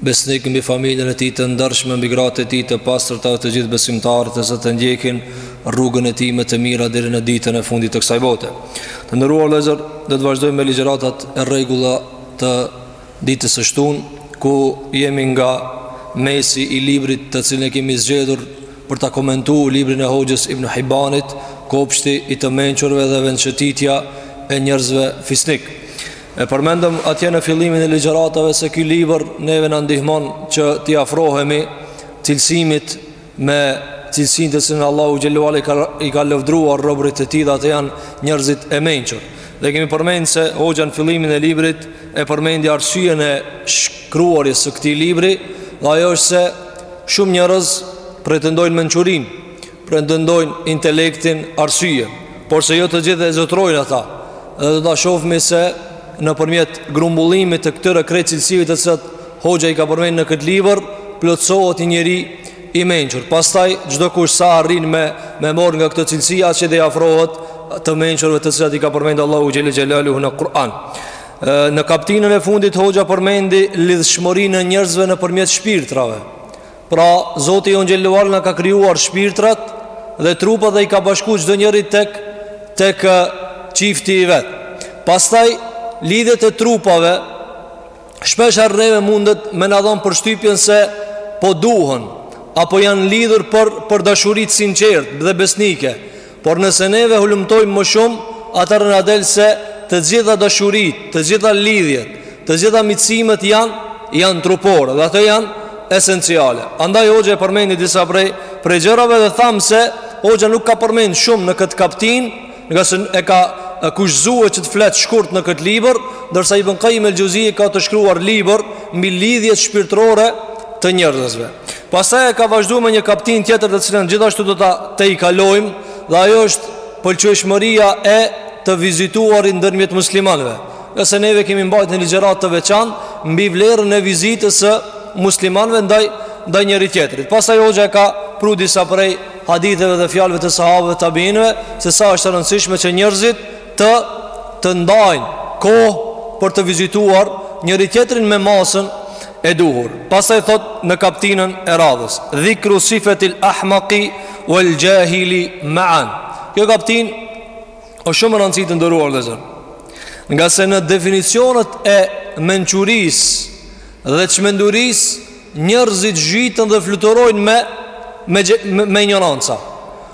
Besnik mbi familjen e tij të ndershme mbi gratë e tij të pastërta dhe të gjithë besimtarët e sa të ndjekin rrugën e tij me të mira deri në ditën e fundit të kësaj bote. Të nderuar vëllezër, do të vazhdojmë me ligjëratat e rregulla të ditës së shtunë, ku jemi nga mesi i librit të cilin e kemi zgjedhur për ta komentuar librin e Hoxhës Ibn Hibanit, Kopshti i të mençurve dhe vendshëtitja e njerëzve fisnik. E përmendëm atje në fillimin e ligjëratave se ky libër neve na ndihmon që t'i afrohemi cilësimit me cilësinë të cilën Allahu xhele ue ala i ka i ka lëvdruar robërit e tij dhe ata janë njerëzit e mençur. Dhe kemi përmend se hoxha në fillimin e librit e përmendi arsyen e shkruarjes së këtij libri, dhe ajo është se shumë njerëz pretendojnë mençurinë Pretendojnë intelektin arsye, por se jo të gjithë e zotërojnë ata. Dhe do ta shohmi se nëpërmjet grumbullimit të këtyre krejt cilësive të cilat hoxha i ka përmendur në këtë libër, plotësohet një njeri i mençur. Pastaj çdokush sa arrin me me marr nga këto cilësi, aq edhe i afrohet të mençurve të cilat i ka përmendur Allahu xhele xhelaluhu në Kur'an. Në kaptinën e fundit hoxha përmendi lidhshmërinë e njerëzve nëpërmjet shpirtrave. Pra, Zoti jonë xhele ue ala na ka krijuar shpirtrat dhe trupat dhe i ka bashku çdo njërin tek tek çifti i vet. Pastaj lidhjet e trupave shpeshherë neve mundet me na dhon përshtypjen se po duhen apo janë lidhur për për dashuri të sinqertë dhe besnike. Por nëse neve hulumtojmë më shumë, atëherë na del se të gjitha dashuritë, të gjitha lidhjet, të gjitha miqësimet janë janë trupore dhe ato janë esenciale. Andaj hoxha e përmendi disa prej prej gjërave dhe thamë se hoxha nuk ka përmend shumë në këtë kaptinë, ngase e ka kushzuar që të flet shkurt në këtë libër, ndërsa Ibn Kajim el-Xheuzi e ka të shkruar libër mbi lidhjet shpirtërore të njerëzve. Pastaj e ka vazhduar me një kaptinë tjetër të cilën gjithashtu do ta tejkalojmë dhe ajo është pëlqyeshmëria e të vizituarit ndërmjet muslimanëve. Ngase neve kemi mbajt një ligjëratë të veçantë mbi vlerën e vizitës së muslimanëve ndaj ndaj njëri-tjetrit. Pastaj hoxha ka pru disa prej haditheve dhe fjalëve të sahabëve tabiinëve se sa është e rëndësishme që njerëzit të të ndajnë kohë për të vizituar njëri-tjetrin me masën e duhur. Pastaj thotë në kaptinën e radhës, dhikru sifetil ahmaki uel xhahili ma'an. Kjo kaptinë është shumë rëndësi, të nderuar vëllezër. Ngase në definicionet e mençurisë dhe çmendurisë njerëzit zhyten dhe fluturojnë me, me, me, me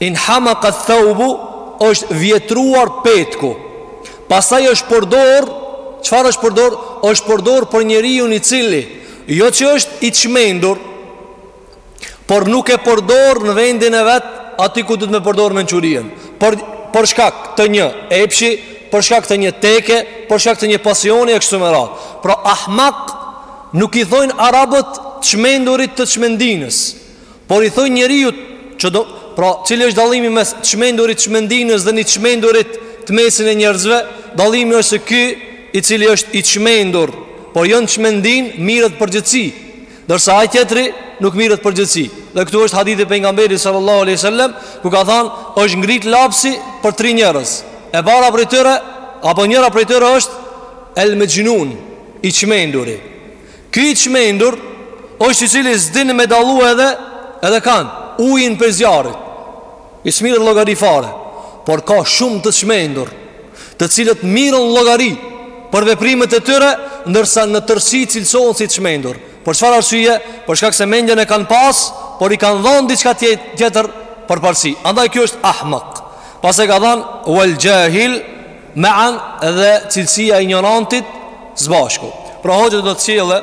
In hamaka thawbu është vjetruar petku. Pastaj është përdor, çfarë është përdor? Është përdor për njeriun i cili jo që është i çmendur, por nuk e përdor në vendin e vet, aty ku duhet të përdor mençurinë. Për për shkak të një epshi, për shkak të një teke, për shkak të një pasioni e kështu me radhë. Pra ahmak nuk i thojnë arabët çmendurit të çmendinës. Por i thojnë njeriut që do, pra, cili është dallimi mes çmendurit çmendinës dhe një çmendurit në mesin e njerëzve? Dallimi është se ky i cili është i çmendur, por jo në çmendin, merret në përgjegjësi, ndërsa ai tjetri nuk merret në përgjegjësi. Dhe këtu është hadithi i pejgamberit sallallahu alaihi wasallam, ku ka thënë, është ngrit lapsi për tri njerëz. E para prej tyre apo njëra prej tyre është el mexhnun, i çmenduri. Ky i çmendur është i cili s'din me dallu edhe edhe kan ujin prej zjarrit. Ai s'merret llogari fare, por ka shumë të çmendur, të cilët merren llogari për veprimet e tyre, ndërsa në tërësi cilësohen si të çmendur. Për çfarë arsye? Për shkak se mendjen e kanë pas, por i kanë dhënë diçka tjetër përparësi. Andaj ky është ahmak. Pastaj ka thënë wal jahil Mean dhe cilësia e injorantit së bashku Pra hoxha do të sjellë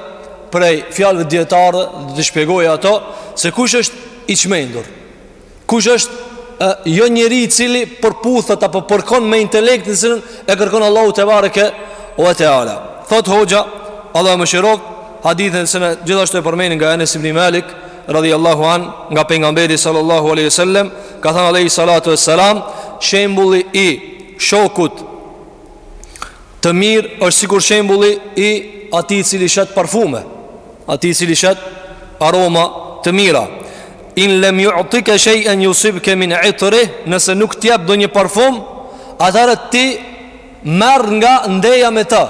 prej fjalëve të dijetarëve Dhe të shpjegojë atë Se kush është i çmendur Kush është ai njeri i cili përputhet Apo përkon me intelektin të cilin e kërkon Allahu tebareke ue teala Thot hoxha Allahu e mëshiroftë Hadithi është gjithashtu e përmendim nga Enes ibn Malik Radhi Allahu anhu Nga pejgamberi sallallahu aleyhi sallam Ka thënë aleyhi salatu ue salam Shembulli i shokut të mirë është sikur shembulli i atij i cili shet parfume, atij i cili shet aroma të mira. In lem ju'tike shej'en jusibke min itrihi, nëse nuk t'jep ndonjë parfum, atëherë ti merr nga ndeja me të.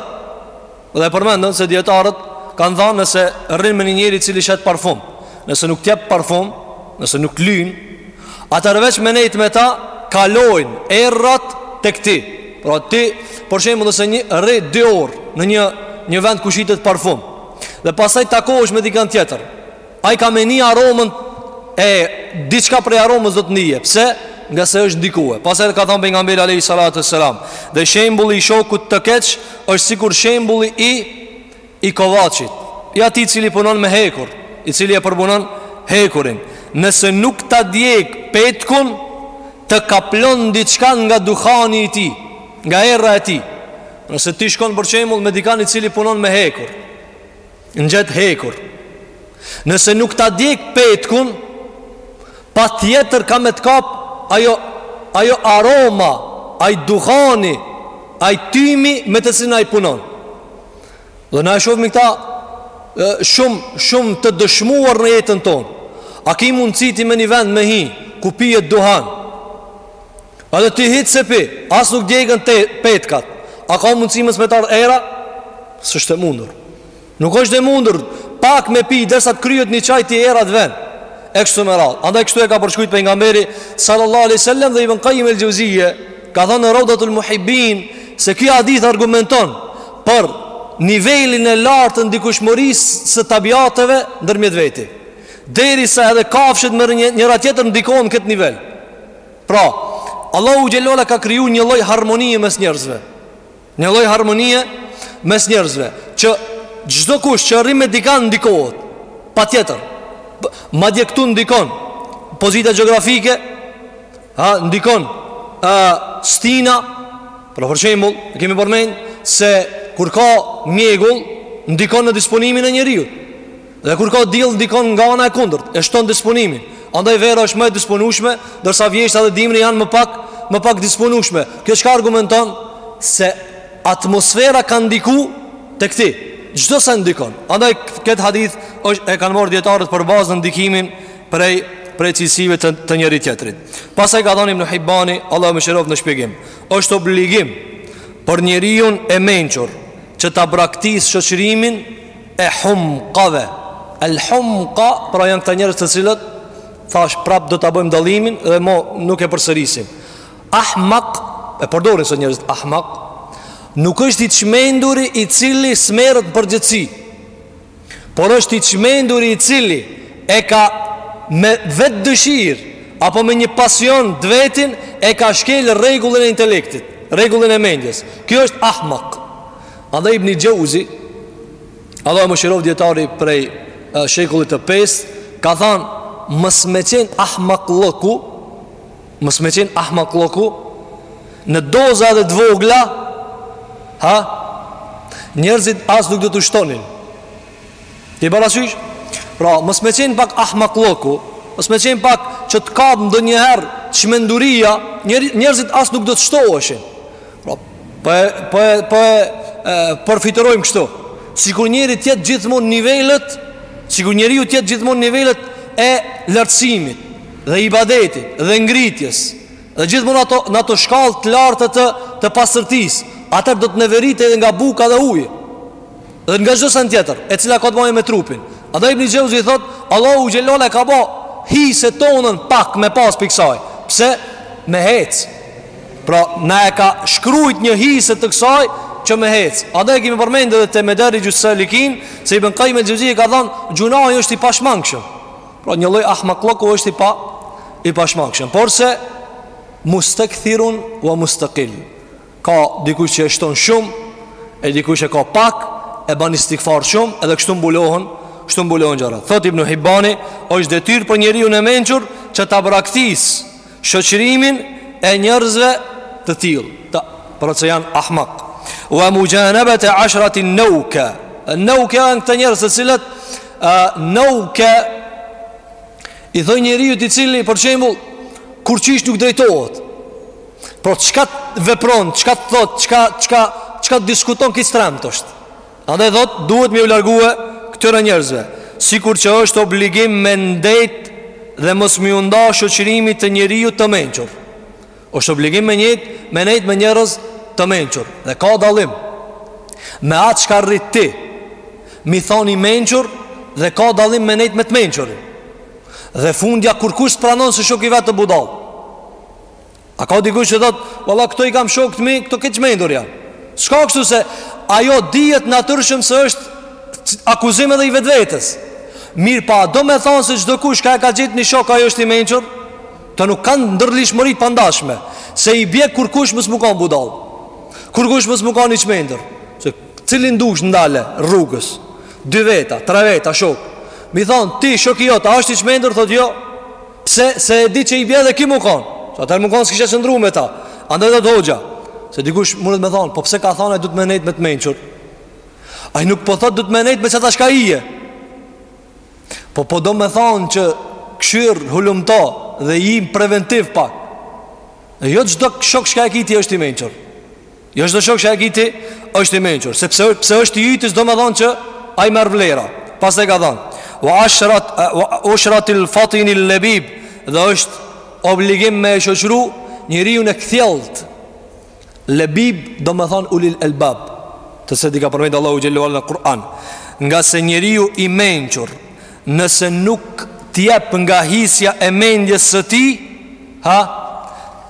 Dhe përmendëm se dijetarët kanë thanë nëse rrin me një njeri i cili shet parfum Nëse nuk t'jep parfum, nëse nuk lyn Atëherë veç me nejtë me ta kalojnë erërat tek ti Pra ti për shembull nëse një rri dy orë në një, një vend ku shitet parfum Dhe pastaj takohesh me dikan tjetër Ai ka me ni aromën e diçka prej aromës do ta ndijë. Pse? Ngase është ndikue. Pastaj ka thënë pejgamberi alayhi salatu wasalam, dhe shembulli i shokut të keq është sikur shembulli i i kovaçit. I atij i cili punon me hekur, i cili e përpunon hekurin. Nëse nuk ta djeg petkun, të kaplon diçka nga duhani i tij, nga erra e tij. Nëse ti shkon për shembull me dikan i cili punon me hekur, Ngjet hekur. Nëse nuk ta djek petkun, patjetër ka me të kap ajo ajo aroma, ai duhani, ai tymi me të cilin ai punon. Dhe na e shohim këta shumë shumë të dëshmuar në jetën tonë. A ki mundësi ti me një vend me hi ku pihet duhan? Edhe ti hiç s'e pi As nuk djegën te petkat A ka mundësi me s'met era S'është e mundur Nuk është e mundur Pak me pi Dersa të kryet një çaj ti era të ven E kështu me radhë Andaj kështu e ka përshkrujt Pejgamberi Sallallahu alejhi selam dhe Ibn Kajim el Xheuzije Ka thënë në Roudatul Muhibin Se ky hadith argumenton Për nivelin e lartë të ndikueshmërisë Së tabiateve Ndërmjet veti Derisa edhe kafshet me njëra-tjetrën Ndikojnë këtë nivel Pra, Allahu xhelale ka kriju një lloj harmonije mes njerëzve Një lloj harmonije mes njerëzve Që çdokush që rrin me dikan ndikohet Patjetër Madje këtu ndikon Pozita gjeografike ha, Ndikon a, Stina Pra për shembull, kemi përmend Se kur ka mjegull Ndikon në disponimin e njeriut Dhe kur ka diell ndikon nga ana e kundërt, e shton disponimin. Andaj vera është më e disponueshme, ndërsa vjeshta dhe dimri janë më pak më pak disponueshme. Kjo çka argumenton se atmosfera ka ndiku tek ti. Çdo send ndikon. Andaj këtë hadith është e kanë marrë dietarët për bazë në ndikimin prej prej cilësive të, të njëri tjetrit. Pastaj ka thënë Ibn Hibani, Allahu e mëshiroftë në shpjegim. Është obligim për njeriun e mençur që ta braktisë shoqërimin e humqave el humqa pra janë këta njerëz të cilët thash prap do ta bëjmë dallimin dhe më nuk e përsërisim ahmaq e përdorin sot njerëzit ahmaq nuk është i çmenduri i cili s'merret në përgjegjësi por është i çmenduri i cili e ka me vetë dëshirë apo me një pasion të vetin e ka shkel rregullin e intelektit rregullin e mendjes ky është ahmaq Andaj Ibn Xheuzi, Allah e mëshiroftë dijetari prej shekullit të pestë, ka thanë, mos me qenë ahmakllëku, mos me qenë ahmakllëku, në doza edhe të vogla, ha, njerëzit as nuk do t'u shtonin. Ki parasysh? Pra, mos me qenë pak ahmakllëku, mos me qenë pak që të kap ndonjëherë çmenduria, njerëzit as nuk do të shtoheshin. Pra, po e po e po e perifrazojmë kështu. Sikur njeri të jetë gjithmonë nivelet, sikur njeriu të jetë gjithmonë nivelet e lartësimit dhe ibadetit dhe ngritjes dhe gjithmonë ato në ato shkallë të larta të të pastërtisë, atëherë do të neveritej edhe nga buka dhe uji. Dhe nga çdo sen tjetër, e cila ka të bëjë me trupin. Andaj Ibn Xhevzi thot, Allahu xhele ve ala e ka bo hise tonën pak me pas pi ksaj. Pse me hec? Pra na e ka shkrujt një hise të kësaj që me hec. Andaj kemi përmendë edhe te Medarixhus Salikin se Ibn Kajjim el-Xhevzije ka thon, gjunahi është i pashmangshëm. Pra një lloj ahmakllëku është i pa i pashmangshëm. Porse mustakthirun wa mustaqil. Ka dikush që e shton shumë E dikush e ka pak E ban istigfar shumë Edhe kështu mbulohen Kështu mbulohen gjërat Thot Ibn Hibbani është detyrë për njeriun e mençur Që ta braktis shoqërimin e njerëzve të tillë, të, pra që janë ahmak Wa muxhanebete ashratin neuka Neuka janë këta njerëz të cilët Neuka i thojnë njeriut i cili për shembull kurqysh nuk drejtohet Po çka vepron, çka thot, çka çka çka diskuton ky shtremt është. Andaj thot duhet m'iu largue këtyre njerëzve, sikur që është obligim me ndejt dhe mos m'iu nda shoqërimit të njeriut të mençur. Është obligim me nejt, me nejt me njerëz të mençur dhe ka dallim. Me atë çka rri ti, me i thon i mençur dhe ka dallim me nejt me të mençurin. Dhe fundja kurkush s'pranon se shoku i vet është budall. A ka dikush që thot, valla këta i kam shokët e mi, këta të çmendur janë. S'ka kështu se ajo dihet natyrshëm se është akuzim edhe i vetvetes. Mirëpo, domethonë se çdokush ka e ka gjet një shok, ai është i mençur, kto nuk kanë ndërlidhshmëri të pandashme, se i bje kurkush mos me kanë budall, kurkush mos me kanë i çmendur. Se cilin dush ndale rrugës, dy veta, tre veta, shok. Me i thonë ti, shoki jot a është i çmendur, thot jo, Pse se e di që i bje dhe ky mu kon Se atëher mu kon s'kishe qëndru me ta Andaj dhe thot hoxha Se dikush mundet me thonë Po pse ka thonë a duhet me nejt me të mençur Ai nuk po thot duhet me nejt me qeta shka je Po po do me thonë që kshyr hulumto Dhe ji ma preventiv pak E jo çdo shok shka e ki ti është i mençur Jo çdo shok shka e ki ti është i mençur, sepse pse është i yti s'domethënë që ai merr vlera. Pastaj ka thënë: "Wa ashrat wa ushrat al-fatin al-labib" dhe është obligim me e shoqëru njeriun e kthjellët. Labib domethënë ulil albab, të cilët i ka përmend Allahu xhele ve ala në Kur'an, ngase njeriu i mençur nëse nuk t'jep nga hisja e mendjes së tij, ha,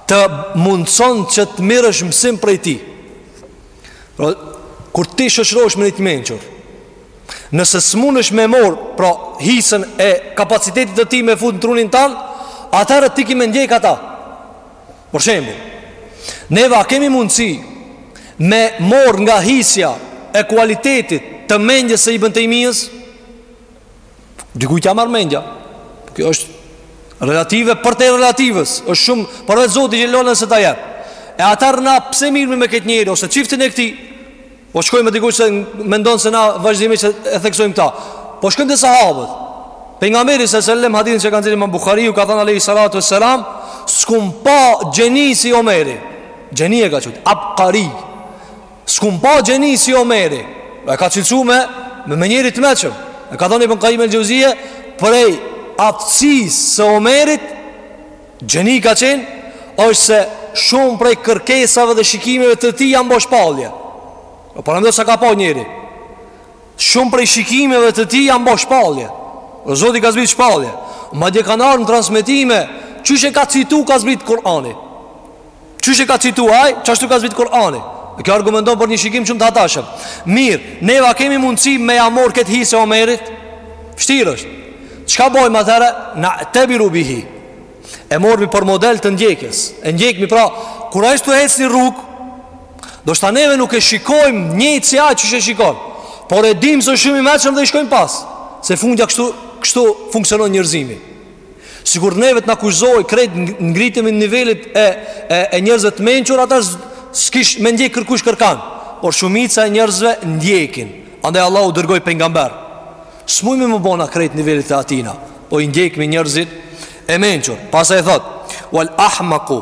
të mundëson që të mirësh mësim prej tij. Pra, kur ti shoqërohesh me një të mençur, nëse s'munësh me mor, pra, hisën e kapacitetit të tij me fut në trunin tanë, atëherë ti ki me ndjek ata. Për shembull, neve a kemi mundësi me mor nga hisja e kualitetit të mendjes së Ibn Tejmijes, Dikujt ja marr mendja. Kjo është relative përtej relatives. Është shumë për vetë Zoti që lënë se ta jep. E ata rna pse mirë me këtë njeri ose çiftin e këtij. Po shkoj me dikujt se mendon se na vazhdimisht e theksojmë këta. Po shkojmë te sahabët. Pejgamberi salallahu selem hadithin që ka nxjerrë Imam Buhariu ka thënë alayhi salatu wassalam, "S'kum pa gjeni si Omeri." Gjeni e ka qujt, "Abqari." S'kum pa gjeni si Omeri. Pra e ka cilësu me, me, me njeri të meçëm. E ka thonë Ibn Kajim el Xheuzije, prej aftësis së Omerit, gjeni ka qenë, është se shumë prej kërkesave dhe shikimeve të tij janë bo shpallje. O paramendo sa ka pa njeri. Shumë prej shikimeve të tij janë bo shpallje. O Zoti ka zbritë shpallje. Madje ka ardhë në transmetime, qysh e ka citu ka zbritë Kur'ani. Qysh e ka citu aj, qashtu ka zbrit Kur'ani. E kjo argumenton për një shikim shumë të hatashëm. Mirë, neve a kemi mundësi me ja morë këtë hisë e Omerit? Vshtirë është. Çka bojmë atëherë? Na'tebiru bihi. E morëmi për model të ndjekjes. E ndjekmi pra, kur ai është tu hecë një rrugë, ndoshta neve nuk e shikojmë njëjtë si aj qysh e shikon. Por e dimë së shumë i meqëm dhe i shkojmë pas. Se fundja kështu, kështu funksionon njerëzimi. Sikur neve të na kushtëzoj krejt ngritem nivelit e e, e njerëzve të mençur, ata s'kish me ndjek kërkush kërkan. Por shumica e njerëzve ndjekin. Andaj Allahu dërgoi pejgamber. S'mujmë m'u bo na krejt nivelit të atina, po i ndjekmi njerëzit e mençur. Pastaj thot: "Wal ahmaqu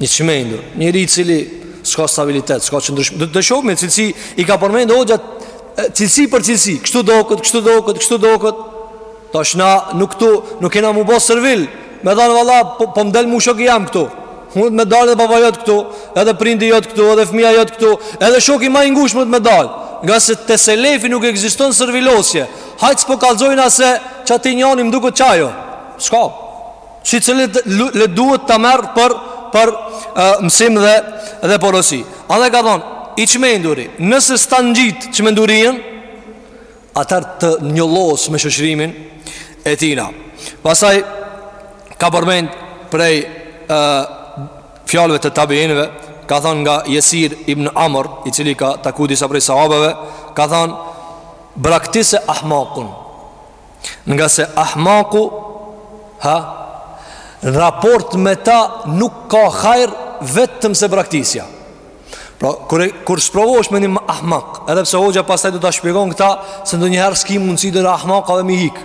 I çmendur, njeri i cili s'ka stabilitet, s'ka qëndrueshmëri. Do të shohim me cilësi i ka përmendë hoxha cilësi për cilësi. Kështu dohet, kështu dohet, kështu dohet. Tash na nuk tu, nuk kena me u bë servil. Me dhan valla, po po më dal bre shoku jem këtu. Munet me dalë edhe baba jot këtu, edhe prindi jot këtu, edhe fëmia jot këtu, edhe shoku më i ngushtë munet me dalë. Ngase te selefi nuk ekziston servilosje. Hajt s'po kallxojna se qati njanit më duket qajo. S'ka. Secilit i duhet ta merr për, për e, mësim dhe, dhe porosi Edhe ka thonë I çmenduri Nëse s'ta ngjit çmendurinë atëherë të njollos me shoqërimin e tina Pastaj Ka përmend prej e, fjalëve të tabiinve Ka thonë nga Jesir ibn Amr I cili ka taku disa prej sahabeve Ka thonë Braktise ahmakun Ngase ahmaku ha, n'raport me ta nuk ka hajr vetëm se braktisja. Pra, kur, kur sprovohesh me një ahmak, edhe pse hoxha pastaj do ta shpjegon këta, se ndonjëherë s'ki mundësi do ahmakëve me i hik.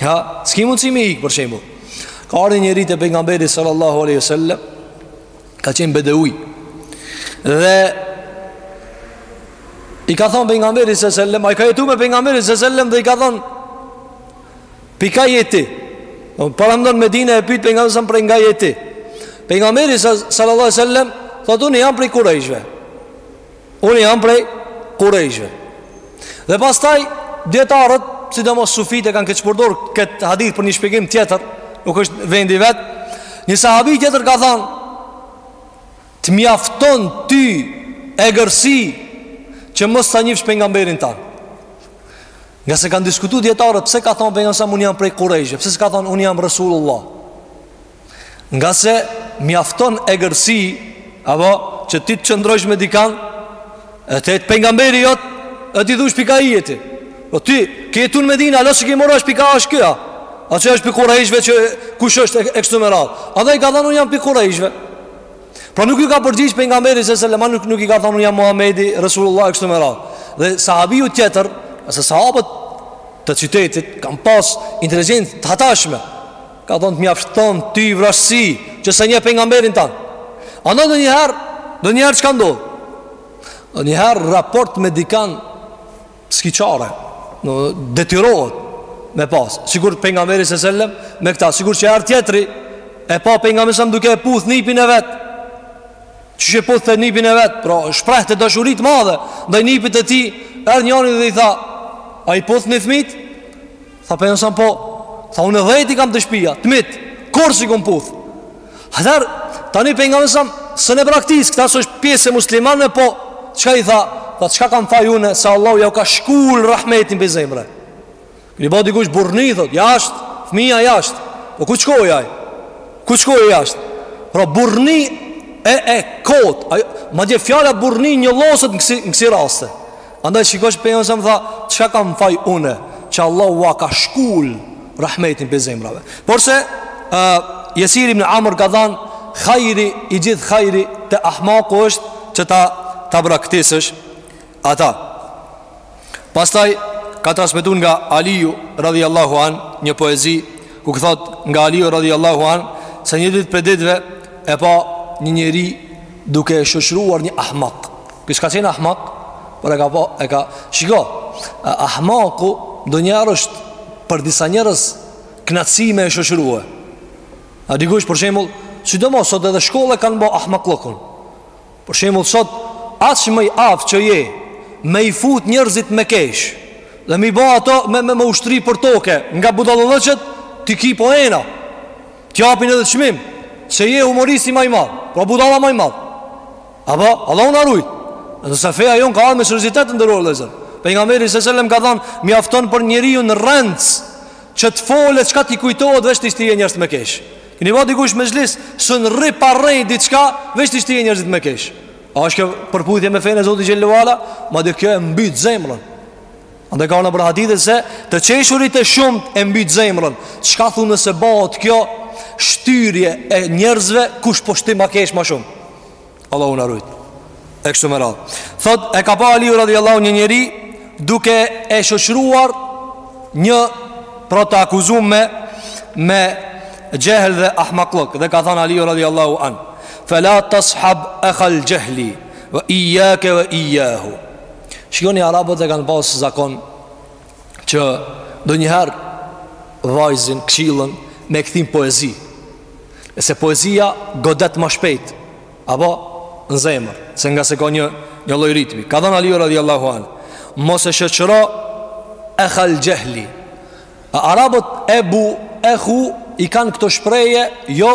Ja, s'ki mundësi me i hik, për shembull. Ka ardh një njeri te pejgamberi sallallahu alejhi ve sellem, Ka qenë bedeui Dhe I ka thonë pejgamberi se sellem Ai ka jetu me pejgamberin se sellem Dhe i ka thonë Pi kah je ti Paramendo n'Medine e pyt pejgamberin prej nga je ti Pejgamberi se sellem Thot unë jam prej kurejshve Unë jam prej Kurejshve Dhe pastaj Dijetarët Sidomos sufit e kanë keqpërdor Këtë hadith për një shpjegim tjetër Nuk është vendi vet Një sahabi tjetër ka than Të mjafton ty Egërsi Që mos ta njifsh pejgamberin tan Ngase kanë diskutu dijetarët Pse ka than pejgamberi unë jam prej Kurejshve Pse s'ka than unë jam Rasulullah Ngase mjafton egërsi Apo që ti të qëndrojsh me dikan E të jetë pejgamberi jot E t'i thush pi kah je ti Po ti, ke jetu në Medina Hala s'ke marr vesh pi kah është ky A që është pi kurejshve që kush është e kështu me radhë A dhe i ka than unë jam pi kurejshve Pra nuk ju ka përgjigj pejgamberi se sellem a nuk, nuk i ka than unë jam Muhammedi Resulullah e kështu me radhë Dhe sahabiju tjetër Se sahabët të qytetit Kanë pas inteligencë të hatashme Ka thënë të mjafton ty vrazhdësi që s'e njeh pejgamberin tan. A ndonjëherë, ndonjëherë çka ndodh? Ndonjëherë n'raport me dikan s'ki qare, detyrohet me pasë. Sikur pejgamberi se sellem, me këta, sikur që erdh tjetri, e pa pejgamberin duke e puth nipin e vet, që e puthte nipin e vet, pra shprehte dashuri t'madhe ndaj nipit të tij, erdh njëri dhe i tha, a i puthni fmitë? Tha pejgamberi po Tha unë dhet i kam te shpia Të mit Kurrë s'i kom puth Atëherë Tani pejgamberi S'e braktis Këta se është pjesë e muslimanëve Po Çka i tha Tha çka kam faj une Se Allahu jau ka shkul rahmetin prej zemre Këni ba dikush burrni Thot jasht Fëmija jasht Po ku shkoj aj Ku shkoj jasht Pra burrni E e kot Madje fjala burrni njolloset në kësi, në kësi raste Andaj shikosh pejgamberi tha Çka kam faj une Që Allahu ua ka shkul Rahmetin prej zemrave Por se uh, Jesir ibn Amër ka than Hajri i gjithë hajri Te ahmaku është Që ta, ta braktisësh Ata Pastaj ka transmetu nga Aliju Radhiallahu an Një poezi Ku thot nga Aliju Radhiallahu an Se një ditë prej ditëve E pa një njeri duke e shoqëruar një ahmak. Ky s'ka qenë ahmak, por e ka po, e ka... Shiko, Ahmaku ndonjëherë është për disa njerëz kënaqësi me e shoqërue. Ha dikush për shembull, sidomos sot edhe shkollë e kanë ba ahmakllëkun. Për shembull sot sa ma i aftë që je me i shti njerëzit me kesh dhe me i ba ata me me u shtri për toke nga budallallëqet ti ki poena. T'i japin edhe çmim se je humoristi ma i madh, pra budalla ma i madh. Apo Allahu na ruajt. Ndërsa feja jonë ka ardh me seriozitet të nderuar vllezën. Pejgamberi s.a.s. ka thënë, mjafton për njeriun rrenc që të flet çka t'i kujtohet veç t'i shtije njerëzit me kesh. Keni vu re dikush n'mexhlis, s'un rri pa rrejt diçka, veç t'i shtije njerëzit me kesh. A është kjo përputhje me fenë e Zotit xhel-le ue ala? Madje kjo e mbyt zemrën. Andaj ka nëpër hadithe se të qeshurit e shumtë e mbyt zemrën Çka thu nëse bahet kjo shtyrje e njerëzve kush po shtin me kesh ma shumë Allahu na rujt E kështu me radhë Thotë e ka pa Aliu radiallahu një njeri duke e shoqëruar një pra të akuzum me me xhehl dhe ahmakllëk dhe ka than Aliu radiallahu an Fela tas'hab ekhal xhehli ve ijjake ve ijjahu Shikoni arabët e kanë pas zakon që ndonjëherë vazin, këshilën, me kthy n'poezi. Pse? Se poezia godet ma shpejt, apo në zemër, se nga se ka një, një lloj ritmi. Ka thanë Aliu radiallahu an, mos e shoqëro ekhal xhehli, Arabët ebu, ehu, i kanë këto shprehje, jo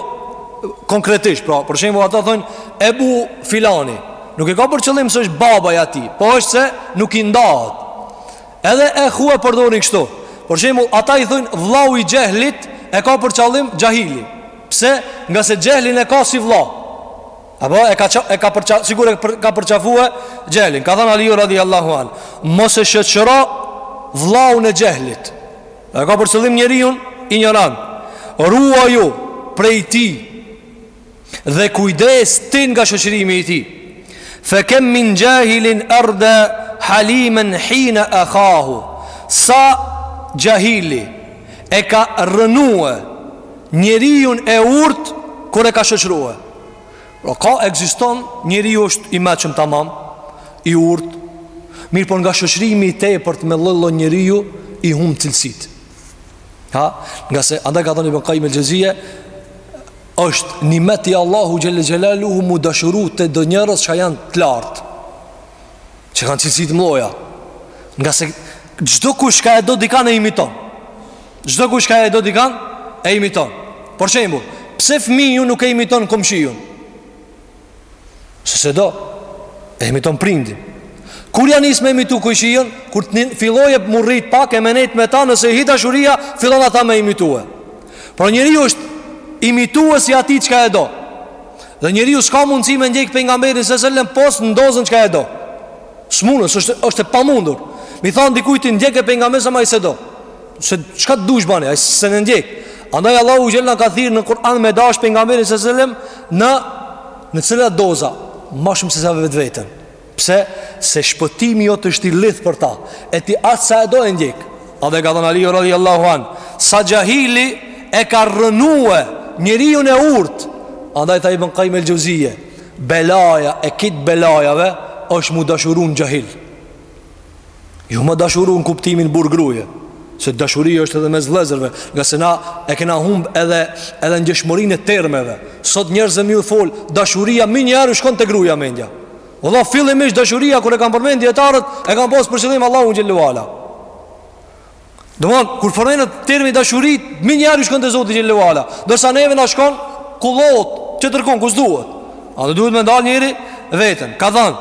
konkretisht, pra, për shembull ata thojnë ebu filani. Nuk e ka për qëllim se është baba i atij, po është se nuk i ndahet. Edhe ehu e përdorin kështu. Për shembull, ata i thojnë vllau i xhehlit, e ka për qëllim xhahilin. Pse? Ngase xhehlin e ka si vlla. Apo e ka e ka përça sikur e për, ka përqafue xhehlin. Ka thanë Aliu radhiyallahu an, mos e shoqëro vllaun e xhehlit. E ka për qëllim njeriun injorant. Ruaju prej tij dhe kujdes ti nga shoqërimi i tij. Fe kem min xhahilin arda haliman hina akhahu. Sa xhahili e ka rrënue njeriun e urt kur e ka shoqrue. Pra ka ekziston njeriu është i meçëm tamam I urt mirëpo nga shoqërimi i tepërt me lloj-lloj njeriu i hum cilësitë ha? Nga se andaj ka thanë Ibn Kajim el Xhevzije është nimet i Allahu xhel-le xhelaluhu m'u dashuru te do njerëz që janë të lartë Që kanë cilësi të mdhaja Nga se çdokush kah e do dikan e imiton Çdokush çka e do dikan e imiton. Për shembull, pse fëmiu nuk e imiton komshiu? Se s'e do, e imiton prindin. Kur ja nis me imitu komshiun, kur të fillojë m'u rrit pak e me nejt me ta nëse hin dashuria, fillon ata me imitue. Por njeriu është imitues i atij çka e do. Dhe njeriu s'ka mundësi me ndjek pejgamberin se selam pos n'dozën çka e do. S'mun, është është e pamundur. M'i than dikujt ndjeke pejgamberin ama ai s'e do. Se çka të dush bani, ai s'e ndjek Andaj Allahu xhele na ka thirrë në Kur'an me dash pejgamberin se selem Në, në cilat doza Ma shumë se sa vetëveten Pse, se shpëtimi jot është i lidh për ta E ti aq sa e do e ndjek Edhe ka thënë Aliu radiallahu an Sa xhahili e ka rrënue njeriun e urt Andaj tha Ibn Kajjim el-Xhevzije Belaja e krejt belajave është m'u dashuru n'xhahil Jo m'u dashuru në kuptimin burrë-gruje Se dashuria është edhe mes vllezërve Ngase na e kena humb edhe, edhe ndjeshmërinë e termeve Sot njerëzve m'ju fol Dashuria menjëherë u shkon te gruja mendja Valla fillimisht dashuria kur e kanë përmen dijetarët E kanë pasë për qëllim Allahun xhele ue ala Domethonë kur përmenet termi dashuri, menjëherë shkon te Zoti xhelalu ala. Ndërsa neve na shkon kullot, që tërkon ku s'duhet. Edhe duhet me ndal njeri veten. Ka thënë: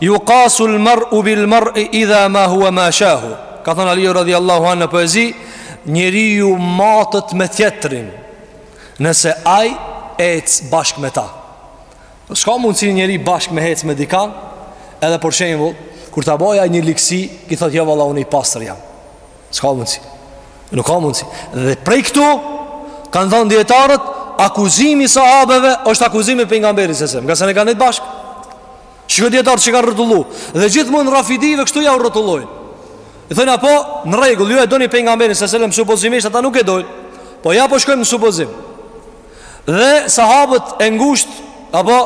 "Juqasul mar'u bil mar'i idha ma huwa mashahu." Ka thënë Ali radhiyallahu anhu në poezi, njeriu matet me tjetrin nëse ai ec bashkë me ta. S'ka mundësi një njeri bashk me hec me dikan Edhe për shembull Kur ta boj ai një ligësi I thot jo valla unë i pastër jam S'ka mundësi Nuk ka mundësi Dhe prej këtu Kanë thonë dijetarët Akuzimi i sahabeve është akuzim i pejgamberit se se Ngase n'ka nejt bashk Shiko dijetarët çka kanë rrotullu Dhe gjithmon rafidive kështu jau rrotullojn I thonë a po në rregull Ju e doni pejgamberin se se Supozimisht ata nuk e dojnë Po ja po shkojmë në supozim Dhe sahabët e ngushtë apo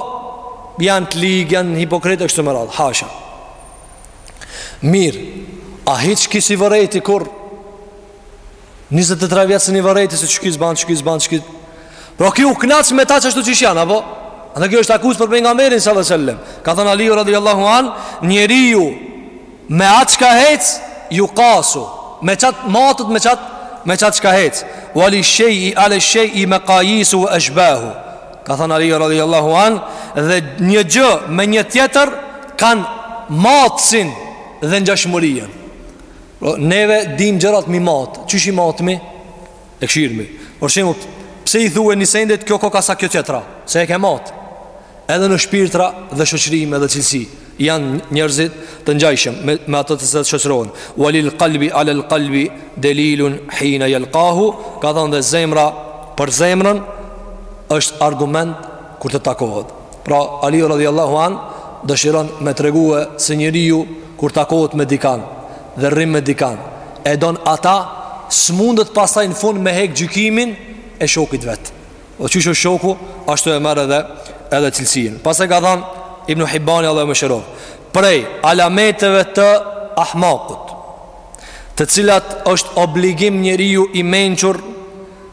janë të ligj, janë hipokritë kështu me radhë, hasha. Mirë, a hiç ky s'i vërejti kurr 23 vjet s'i vërejti se që ky s'ban, që ky s'ban, që ky... Pra ky u knaq me ta qashtu qysh janë, apo? Edhe kjo është akuzë për pejgamberin, sallat sallam. Ka thënë Aliju radiallahu an, njeriu Me atë çka hec Jukasu Me qatë matet Me qatë Me qatë çka hec Wa lish-shej'i ale shej'i mekajisu ue eshbahu Ka thënë Alija radhiallahu an Dhe një gjë me një tjetër Kanë matësin Dhe ngjashmërinë Neve dim gjërat m'i matë Qysh i matmi? E këqyrni për shembull Pse i thue një sendit kjo koka sa kjo tjetra Se e ke matë Edhe në shpirtra dhe shoqërime edhe cilësi Janë njërzit të ngjajshëm Me, me ato të cilat shoqrohen Walil kalbi alel kalbi Delilun hina jel kahu Ka thonë dhe zemra për zemrën është argument kur të takohet Pra Aliu radhjallahu an Dëshiron me tregue se njeriu kur takohet me dikan dhe rrin me dikan e don ata smundet pastaj në fund me hek gjykimin e shokut vet. Po qysh shoku ashtu e merr edhe edhe cilësinë. Pastaj ka thënë Ibn Hibani Allahu e mëshiroftë. Prej alameteve të ahmakut, të cilat është obligim njeriu i mençur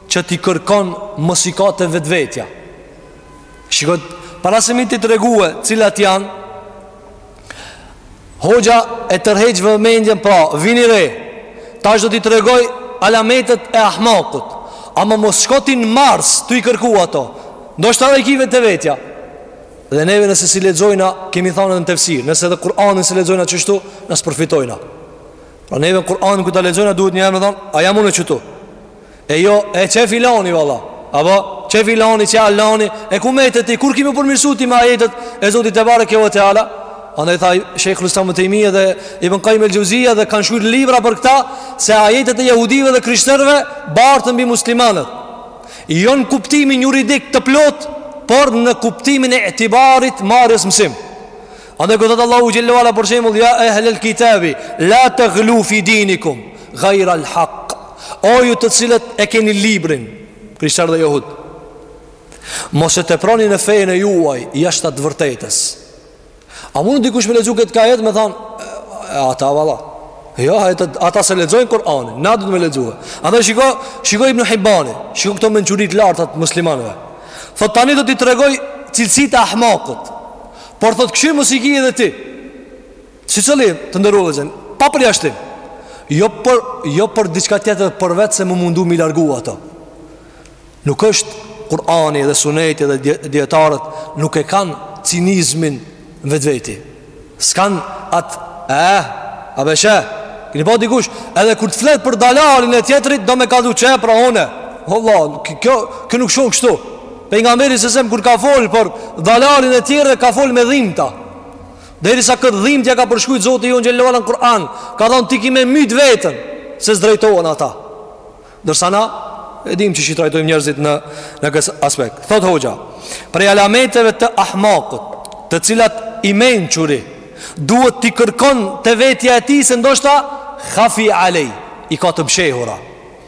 që t'i kërkon mos i ka te vetvetja. Shiko para se me t'i tregue cilat janë Hoxha e tërheq vëmendjen pra, vini re, tash do t'i tregoj alametet e ahmakut. Ama mos shko ti në Mars, tu i kërku ato. Ndoshta edhe i ki te vetja. Dhe neve nëse s'i lexojna, kemi thënë edhe në tefsir, nëse edhe Kur'anin s'e lexojna qështu, na s'përfitojna. Pra neve Kur'anin kur ta lexojna duhet një herë me thanë, a jam unë qëktu? E jo, e qe filani valla Apo, qe filani, qe alani E ku mete ti, kur ki me u përmirësu ti me ajetet e Zotit tebareke we teala Andaj tha Shejhul Islam Ibn Tejmije dhe Ibn Kajjim el Xhevzije edhe kanë shkrujt libra për këta Se ajetet e jehudive dhe krishterve Barten mbi muslimanët Jo në kuptimin juridik të plot Por në kuptimin e itibarit marrjes mësim Andaj kur thot Allahu xhel-le ue ala për shembull ja ehlel kitabi la taghlu fi dinikum ghayra al haq. O ju të cilët e keni librin, krishterë dhe jehud. Mos e teproni në fejen e juaj jashta të vërtetës. A mund dikush me lexu këtë ajet me thanë e ata valla. Jo, ata ata s'e lexojnë Kur'anin, na dot me lexue. Andaj shiko, shiko Ibn Hibani, shiko këto mençuri të larta të muslimanëve. Thot tani do t'i tregoj cilësitë e ahmakut. Por thotë kshyr mos i ki edhe ti. Secili, të nderuar vllazën, pa përjashtim. Jo për, jo për diçka tjetër përveç se me u mundu m'i largu ato. Nuk është Kur'ani dhe suneti dhe dijetarët nuk e kanë cinizmin vetveti. S'kan atë, eh, a beshe, keni pa dikush, edhe kur të flet për dalalin e tjetrit, do me ka du qe, pra hone. Vallahi, kjo, kjo nuk shumë kështu. Pejgamberi alejhi selam kur ka fol për dalalin e tjerëve ka fol me dhimbta. Derisa këtë dhimbtë ia ka përshkruajt Zoti jon xhel-le ue ala në Kur'an, ka thënë ti ki me myt veten se s'drejtohen ata. Ndërsa na e dimë qysh i trajtojmë njerëzit në në këtë aspekt. Thot hoxha, prej alameteve të ahmakut, të cilat i mençuri duhet t'i kërkon te vetja e tij se ndoshta khafi alej i ka të mshehura.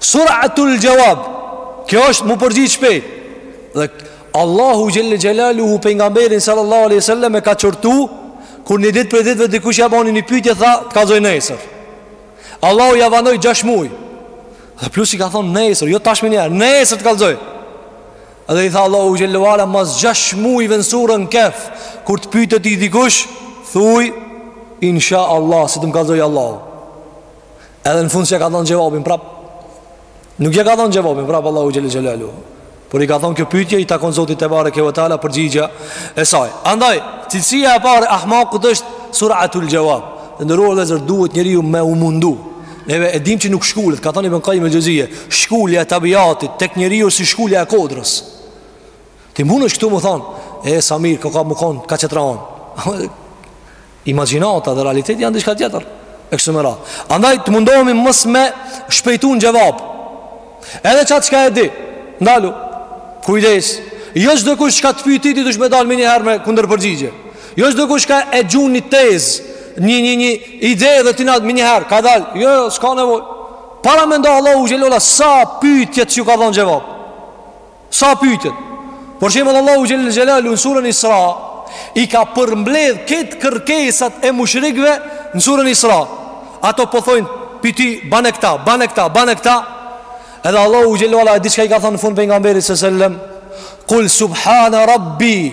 Sur'atul Jawab. Kjo është m'u përgjigj shpejt. Dhe Allahu xhelle xhelaluhu pejgamberin sallallahu alaihi wasallam e ka qortu kur një ditë prej ditëve dikush ja bani një pyetje tha të kallzoj nesër. Allahu ja vanoi 6 muaj. Dhe plus i ka thonë nesër, jo tash menjëherë, nesër të kallzoj. Dhe i tha Allahu xhelle wa ala mas 6 muaj në surën Kehf kur të pyet ty dikush thuj insha Allah si të më kallzoj Allahu. Edhe në fund që ja ka thonë xhevabin prap Nuk ja ka thonë xhevabin prap Allahu xhelle xhelaluhu Por i ka thonë kjo pytje i takon Zotit tebareke ve teala përgjigja e saj Andaj, cilësia e parë e ahmakut është suratul xhevab Dhe nderuar vëllezër duhet njeriu me u mundu Neve e dim që nuk shkulet Ka thonë Ibn Kajjim el Xhevzije Shkulja e tabiatit Tek njeriu si shkulja e kodrës Ti mundesh këtu me thonë E sa mirë, ka ka me konë, ka që Imagjinata dhe realiteti janë diçka tjetër. E kështu me radhë. Andaj të mundohemi mos me shpejtu në xhevab. Edhe qatë çka e di, ndalu, kujdes, jo çdokush çka të pyt ti duhesh me dalë menjëherë me kundërpërgjigje. Jo çdokush çka e gjun një tezë, një një një ide dhe tina menjëherë, kadalë, jo, jo, s'ka nevojë. Paramendo Allahu xhelle ala sa pytje që ju ka dhonë xhevab. Sa pyetjet. Për shembull Allahu xhel xhelal në surën Isra i ka përmbledh këto kërkesat e mushrikëve në surën Isra. Ato po thojnë po ti bane këta, bane këta, bane këta. Edhe Allahu xhel xhelal e di çka i ka thënë në fund pejgamberit sallallahu alajhi wasallam, "Kul subhana rabbi"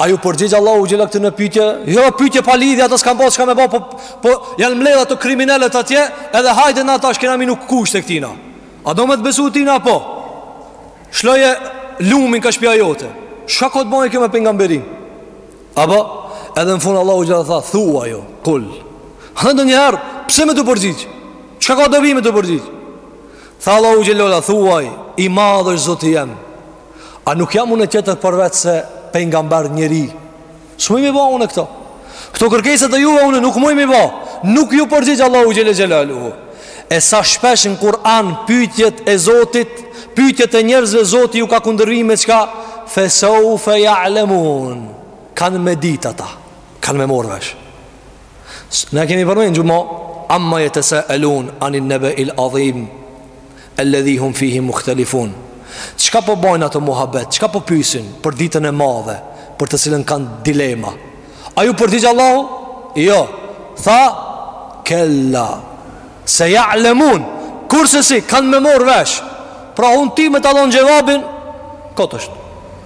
A ju përgjigj Allahu xhelle këtyne pytje? Jo, pytje pa lidhje, ata s'kanë po, s'kanë me po, po, po janë mledh ata kriminelët atje, edhe hajde na tash kena m'i vnu kushte këtina. A do me të besu tina po? Lshoje lumin ka shpia jote. Çka ka të bojë kjo me pejgamberin? A po? Edhe në fund Allahu xhelle tha, thuaj o, kul. Hëndë në njëherë, pse me t'u përgjigj? Çka ka dobi me t'u përgjigj? Tha Allahu xhelle, thuaj, i madh është Zoti jem. A nuk jam unë tjetër përveç se pejgamber njeri? S'muj m'i bo unë këto. Këto kërkesat e juve unë nuk muj m'i bo. Nuk ju përgjigj Allahu xhel xhelaluhu. E sa shpesh në Kur'an pyetjet e Zotit, pyetjet e njerëzve Zoti ju ka kundërvu me çka? Fa sawfa ya'lamun. Kan me dit ata. Kan me marr vesh. Ne kemi përmend n'xhuma amma yatasa'alun anin naba'il azim. Alladhi hum fihi mukhtalifun. Çka po bajnë ato muhabet? Çka po pyesin për ditën e madhe, për të cilën kanë dilema? A ju përgjigj Allahu? Jo. Tha kella. Seja'lemun, kurrsesi kanë me mor vesh. Pra unë ty me ta dhon xhevabin kot është.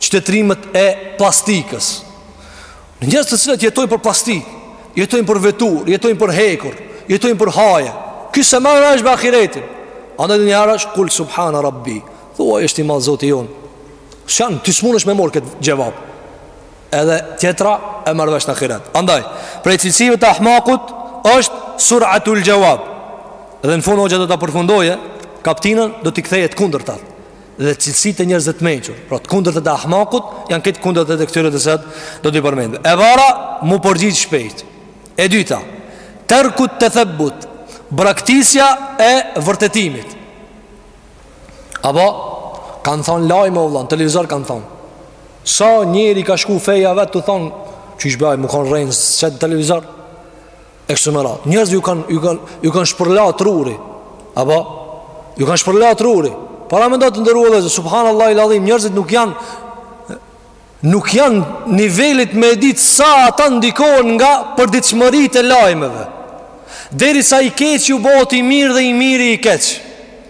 Shtetrimët e plastikës. Ka njerëz të cilët jetojnë për plastik, jetojnë për vetur, jetojnë për hekur, jetojnë për hajë. Ky s'e merr vesh ahiretin. Andaj dunja herë është kul subhana rabbi. Thua është i madh Zoti jonë. S'janë, ty s'mund është me marrë këtë xhevab. Edhe tjetra e merr vesh në ahiret. Andaj, prej cilësive të ahmakut është suratul xhevab. Dhe në fund hoxha do ta përfundojë, kaptinën do t'i kthehet të kundërtat. dhe cilësitë e njerëzve të mençur, pra të kundërtat e ahmakut janë të kundërtat e këtyre të cilat do t'i përmendim. E para m'u përgjigj shpejt. E dyta, terkut tethebbut, braktisja e vërtetimit. Apo kanë thon lajme o vëlla, n', televizor kanë thon. Sa njeri i ka shku feja vet tu thon, qysh bëj, me kon rrenë se televizor. E kështu me radhë. Njerëzve ju kanë ju kanë ju kanë shpërla truri. Apo ju kanë shpërla truri. Para mendo, të nderuar vëllezër, subhanallahil adhim, njerëzit nuk janë nuk janë nivelit me ditë sa ata ndikohen nga përditshmëritë e lajmeve. Derisa i keq ju bëhet i mirë dhe i miri i keq.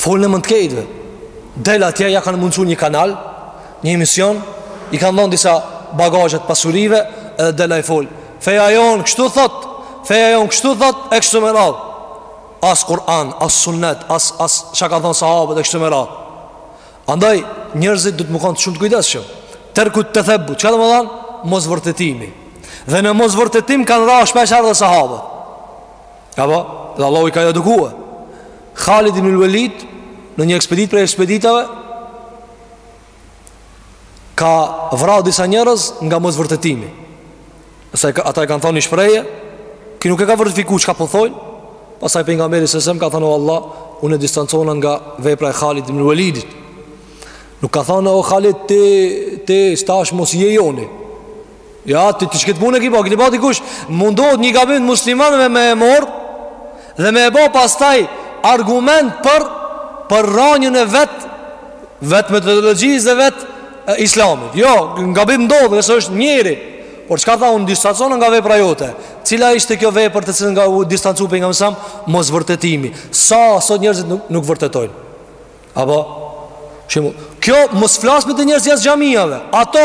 Fol në mend të krejtve Del atje, ja kanë mundësu një kanal Një emision I kanë dhonë disa bagazhe të pasurive Edhe del ai fol Feja jonë kështu thot Feja jonë kështu thot E kështu me radhë As Kur'an, as sunnet As, as çka kanë thonë sahabët E kështu me radhë Andaj njerëzit duhet me kon shumë të kujdesshëm Terkut tethebbut Çka domethënë? Mosvërtetimi Dhe në mosvërtetim kanë ra shpeshherë dhe sahabët Apo? Dhe Allahu i ka edukue Khalid ibn al-Walid në një ekspeditë prej ekspeditave ka vrarë disa njerëz nga mosvërtetimi. Se ata e kanë thënë një shprehje, që nuk e ka verifikuar çka po thonë, pastaj pejgamberi s.a.s. ka thënë o Allah, unë distancohna nga vepra e Khalid ibn al-Walidit. Nuk ka thënë o Khalid ti tash më s' je joni. Jo, ti ti këtë punë ke bërë? Keni bërë dikush mundohet një gabim të muslimanëve me e mor dhe me e bë pastaj argument për për rënien e vet vet metodologjisë dhe vet islamit. Jo, gabim ndodh, se është njeri. Por çka tha unë distancohna nga vepra jote. Cila ishte kjo vepër të cilën nga u distancu pejgamberi s.a.s. mosvërtetimi. Sa sot njerëzit nuk nuk vërtetojnë. Apo, shihni, kjo mos flasim për te njerëzit jashtë xhamiave, ato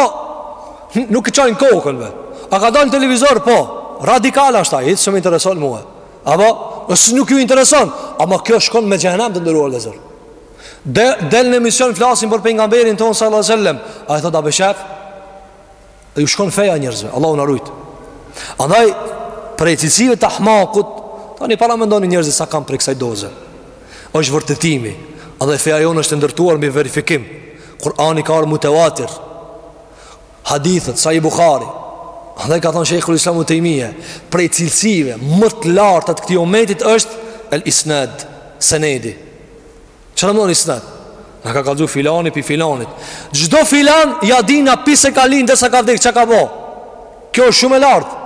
nuk e çajnë kokën be. A ka dalë në televizor, po, radikal asht ai, hiç s'më intereson mua. Apo, s' nuk ju intereson, ama kjo shkon në xhehenem të nderuar vëllezër. De, del në emision flasin për pejgamberin tonë sallallahu alejhi ve sellem, ai thot a po sheh? Dhe ju shkon feja njerëzve, Allahu na rujt. Andaj prej cilësive të ahmakut, tani paramendoni njerëzit sa kanë prej kësaj doze. Është vërtetimi. Andaj feja jonë është e ndërtuar mbi verifikim. Kurani ka ardhur mutawatir. Hadithet Sahih Buhari. Andaj ka thënë Sheikhul Islam Ibn Taymiyah, prej cilësive më të larta të këtij umetit është el isnad, senedi. Çka domethanë isnad? Na ka kallzu filani pi filanit Çdo filan ja dina prej se ka lind dhe sa ka vdek çka ka bo Kjo është shumë e lartë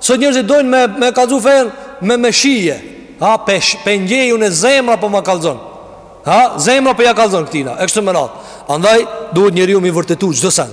Sot njerëzit dojnë me, me kallzu fenë me me shije Ha, pe, pe ndjej unë, zemra po ma kallzon Ha, zemra po ja kallzon këtina E kështu me radhë Andaj duhet njeriu me vërtetu çdo sen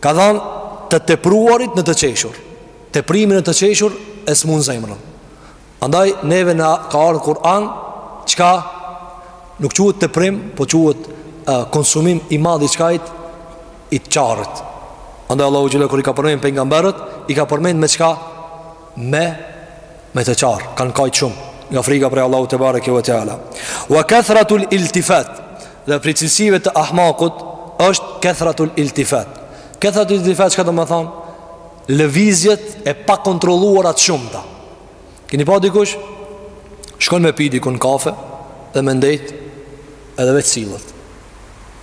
Ka thënë, Të tepruarit në të qeshur, teprimi në të qeshur e smun zemrën. Andaj neve na ka ardhur n' Kur'an, çka nuk quhet teprim, po quhet konsumim i madh i çkafit, i të qarit. Andaj Allahu xhela kur i ka përmend pejgamberët, i ka përmend me çka? Me me të qarë, kanë kajt shumë nga frika prej Allahu tebareke ve teala. Wa kathratul iltifat. Dhe prej cilësive të ahmakut është kethratul iltifat. Kethratul iltifat çka domethanë? Lëvizjet e pakontrolluara të shumta. Keni pa dikush shkon me pi dikun kafe dhe me ndejt edhe veç sillet.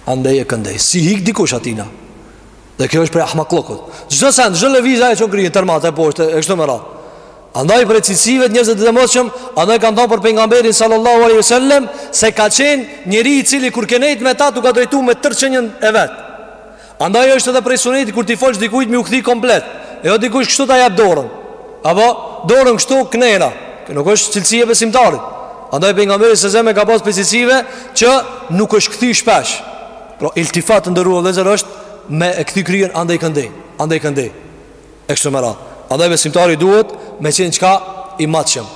Andej e këndej. Si hik dikush atina? Dhe kjo është prej ahmakllëkut. Çdo sen, çdo lëvizje ajo çon grin tërma e poshtë e kështu me radhë. Andaj prej cilësive të njerëzve të dëmshëm, andaj kanë thënë për pejgamberin sallallahu alaihi wasallam se ka qenë njeri i cili kur ke ndejt me të, t'u ka drejtuar me tërë qenien e vet. Andaj është edhe prej sunetit kur ti folish dikujt me u kthy komplet. E jo dikush kështu ta jap dorën. Apo dorën kështu këndejna. Kjo nuk është cilësi e besimtarit. Andaj pejgamberi sallallahu alaihi wasallam ka pas prej cilësive që nuk është kthy shpesh. Pra iltifat të nderuar vëllezër është me e kthy kryen andej këndej, andej këndej, e kështu me radhë. Andaj besimtari duhet me qenë çka, i matshëm.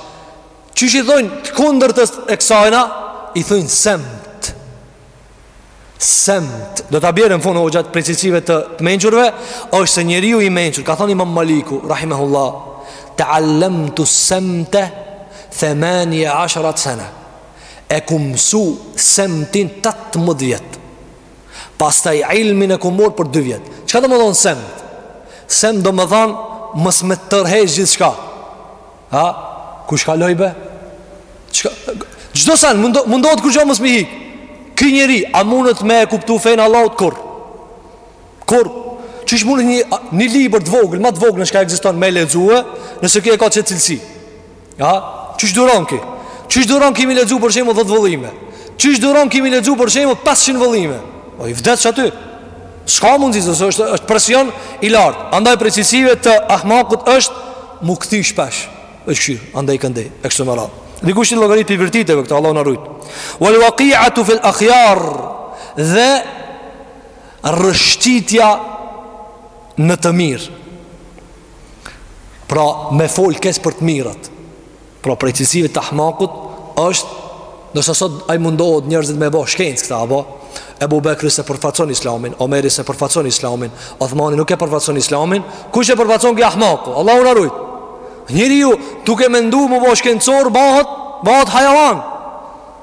Qysh i thojnë të kundërtës e kësajna, i thojnë semt. Semt. Do ta bjerë në fund hoxha te prej cilësive të, të mençurve, është se njeriu i mençur, ka thon imam Maliku, rahimehullah, teallemtu semte themanije asharate sene. e kum mësu semtin 18 vjet. Pastaj ilmin e kum marr për 2 vjet. Çka domethonë semt? Semt domethonë mos me t'tërheq gjithçka. Ha? Kush kaloi be? Çka çdo sen mundo mundohet kurgjo mos me i hik. Ky njeri a mundet me e kuptu fen e Allahut kurrë? Kurrë, qysh mundet një një libër të vogël, më të vogël çka ekziston me lexue, nëse ky e ka qet cilësi. Ja, qysh duron ky? Qysh duron ky me i lexu për shembull 10 vëllime? Qysh duron ky me i lexu për shembull 500 vëllime? Ai vdes aty. S'ka mundësi se është presion i lartë. Andaj prej cilësive të ahmakut është mu kthy shpesh. E kqyr andej këndej, e kështu me radhë. Dikush i llogarit prej virtyteve këto Allahu na ruajt. Wal waqi'atu fil akhyar. Dhe rrëshqitja në të mirë. Pra me fol keq për të mirët Pra prej cilësive të ahmakut është Nëse sot ai mundohet njerëzit me bo shkencë, këta apo Ebu Bekri s'e përfaqson islamin Omeri s'e përfaqson islamin Othmani nuk e përfaqson islamin Kush e përfaqson ky ahmaku Allahu na ruajt Njeriu duke mendu mu bo shkencor Bahet, bahet hajvan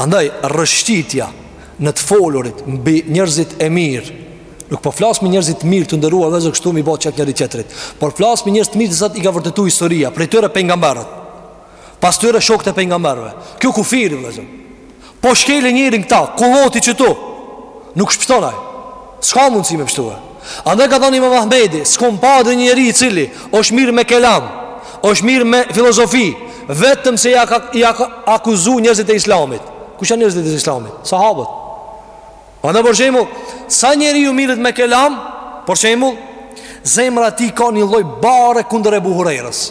Andaj rrëshqitja në të folurit mbi njerëzit e mirë, nuk po flas mbi njerëzit e mirë të nderuar vëllezër kështu me i ba qejf njëri tjetrit, por flas mbi njerëzit të mirë të cilët i ka vërtetu historia prej tyre pejgamberët. Pas tyre shokët e pejgamberëve. Kjo kufiri vëllezër. Po shkele njërin këta, kulloti që tu. Nuk shpëton ai. S'ka mundësi me pshtu. Andaj ka thënë Imam Ahmedi, s'kom pa një njeri i cili është marrë me kelam, është marrë me filozofi, vetëm se i ka i ka akuzu njerëzit e Islamit. Kush janë njerëzit e Islamit? Sahabët. Andaj për shembull, sa njeriu mirret me kelam, për shembull, zemra e tij ka një lloj barre kundër Ebu Hurejrës.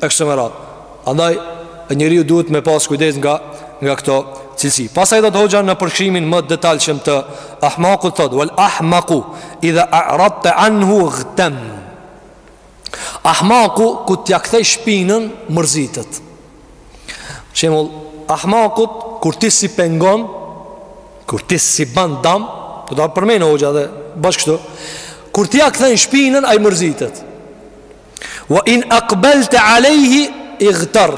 e kështu me radhë. Andaj njeriu duhet me pas kujdes nga nga këto cilësi. Pastaj thotë hoxha në përshkrimin më të detajshëm të ahmakut thotë wal ahmaku idha a'radta anhu ghtam. Ahmaku kur t'ja kthen shpinën mërzitet. Shembull ahmaku kur ti s'i pengon kur ti s'i ban dam, do ta përmend hoxha edhe bash kështu. Kur ti ja kthen shpinën ai mërzitet. Wa in aqbalt alayhi ightar.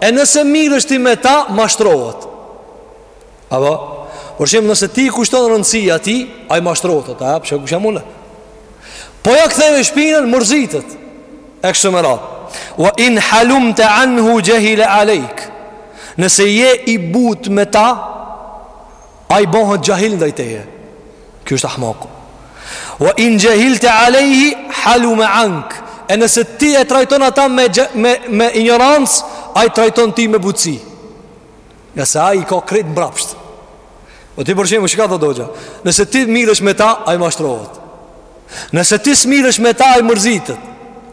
E nëse mirresh ti me ta, mashtrohet. Apo, për shembull nëse ti i kushton rëndësi atij, ai mashtrohet a, po çka kush jam unë. Po ja ktheve shpinën, mërzitet. E kështu me radhë. Wa in halumta anhu jahila alayk. Nëse je i butë me ta, Ai bohet xhahil ndaj teje. Ky është ahmaku. Wa in jahilta alejhi haluma ank. E nëse ti e trajton ata me me me injorancë, ai t'trajton ty me butësi. Ngase ai i ka krejt mbrapsht. Po ti për shembull, çka tha hoxha Nëse ti mirresh me ta, ai mashtrohet Nëse ti s'mirresh me ta, ai mërzitet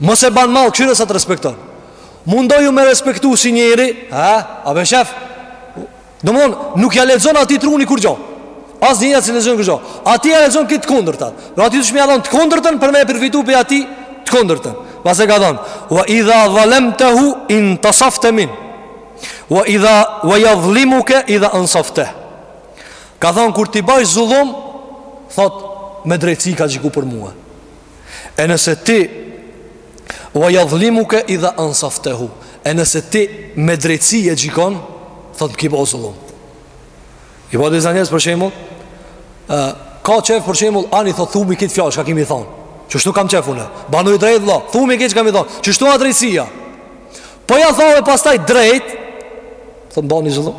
Nëse ban mall këshyre sa të respekton Mundohu me respektu si njeri Ha, a be shef Domethon, nuk ja lexon atij truni kurgjo As një jetë s'i lexon kurgjo Atij ja lexon këtë të kundërtën Pra atij veç me ja dhon të kundërtën për me e përfitu prej atij të kundërtën Pse ka thon Wa idha dhalemtehu intesafte min Wa idha Wa jadhlimuke idha ensafte Ka thon kur t'i bajsh zullum Thot me drejtësi ka gjyku për mua E nëse ti Wa jadhlimuke idha ansaftehu E nëse ti me drejtësi e gjykon Thot më ki bo zullum Ki pa disa njerëz për shemull e, Ka qef për shemull Ani thot thumi kit fjalë çka ki me m'thonë Qështu kam qef une Banu i drejtë vlla Thumi kit çka ki me m'thonë Qështu a drejtësia Po ja thove pastaj drejt Thot më bani zullum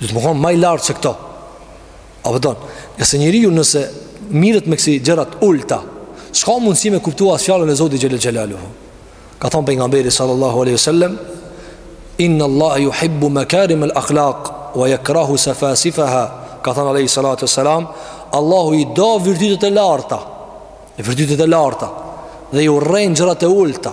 Duhet me konë ma i lartë se këto A kupton Nëse njeriu nëse mirret me kësi gjëra t'ulta S'ka mundësi me kuptu as fjalën e Zotit xhelle xhelaluhu Ka thonë pejgamberi sallallahu aleyhi wa sallem Inna Allah juhibbu mekarim el akhlaq Wa jekrahu sefasifaha Ka thonë aleyhi salatu wesselam Allahu i do virtytet e larta Në virtytet e larta dhe i urren gjërat e ulta.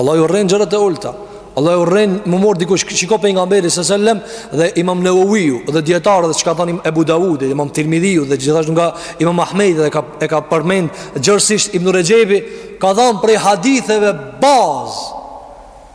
Allahu i urren gjërat e ulta. Allahu i urren m'u marr dikush shiko pejgamberi sa selam dhe Imam Nawawiu dhe dijetarët çka ka thënë Abu Dawudi, Imam Tirmidhiu dhe gjithashtu nga Imam Ahmedi dhe e ka përmend gjërësisht Ibn Rexhebi ka thënë prej haditheve bazë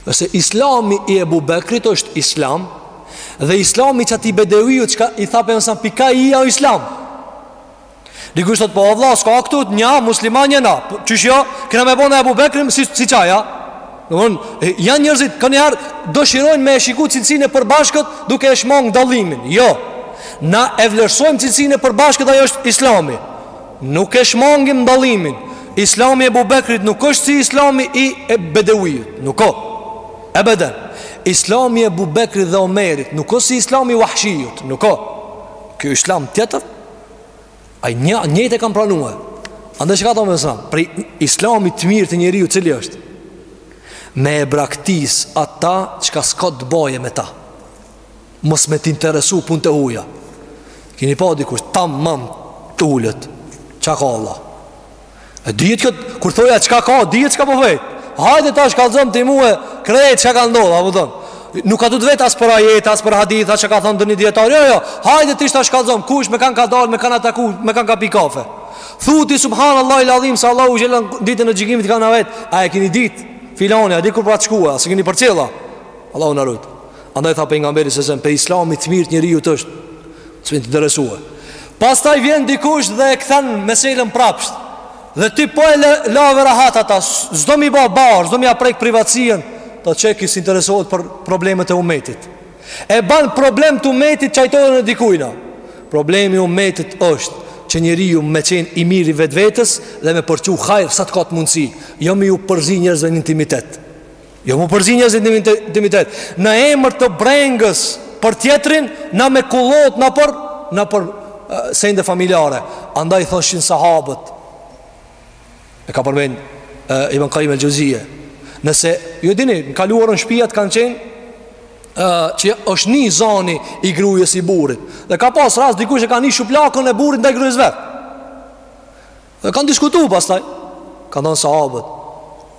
Edhe pse islami i Ebu Bekrit është islam Dhe islami i qatij bedeviu që ka i tha për nësën pika i ja o islam Dikush thot po vlla, s'ka këtu tanë musliman jena Qysh jo, kena me bo na Ebu Bekrin si, si qaja Domethon, janë njerëzit, kanihere dëshirojnë me e shiku cilësinë e përbashkët duke e shmang dallimin Jo, na e vlerësojmë cilësinë e përbashkët ajo është islami Nuk e shmangim dallimin. Islami i Ebu Bekrit nuk është si Islami i Bedewiut, nuk ka. Ebeden. Islami i Ebu Bekrit dhe Omerit nuk është si Islami i Wahshiut, nuk ka. Ky Islam tjetër ai njëjtë e kanë pranuar. Andaj çka do me thanë? Prej Islamit të mirë te njeriu cili është? Me e braktis ata çka s'ka të baje me ta. Mos me t'interesu punët e huja Kini pa dikush Tamam t'ulët Çka ka Allah E dhjet këtë Kur thot çka ka Dije çka po vet Hajde tash kallzom ti mue Krejt çka ka ndodh Apo dhon Nuk ka me të vetë as për ajet As për hadith As çka ka thonë ndonjë dijetar Jo, jo Hajde ti tash kallzom Kush me kanë ka dalë Me kanë a taku Me kanë ka pi kafe Thu ti subhanallah il adhim Se Allahu xhele Ditën e gjykimit ka me na vetë A e kini dit Filani A di ku pra të shkua A s'e kini përcjell a Allahu na rujtë Andaj tha pejgamberi selem pe islamit të mirë t'njeriut është mos me t'interesu. Pastaj vjen dikush dhe e kthen meselën prapsht. Dhe ti po e lave rahat ata, s'do mi ba barrë, s'do me ia prek privatësinë, tha qeky s'interesohet për problemet e umetit. E ban problem të umetit çajtohen në dikujna. Problemi i umetit është që njeriu me qenë i mirë i vetvetes dhe me përçu hajr sa të ketë mundësi, jo me ju përzi njerëzve në intimitet. Jo mi u përzi njerëzve në intimitet Në emër të brengës për tjetrin Na me kullot nëpër, nëpër sende familjare Andaj thoshin sahabët E ka përmend e, Ibn Kajim el Xheuzije Nëse, ju e dini, në t'kaluarën shpijat kanë qenë që është ni zani i grujës i burrit dhe ka pas rast dikush e ka ni shuplakën e burrit ndaj grujës vet Dhe kanë diskutu pastaj Kanë thonë sahabët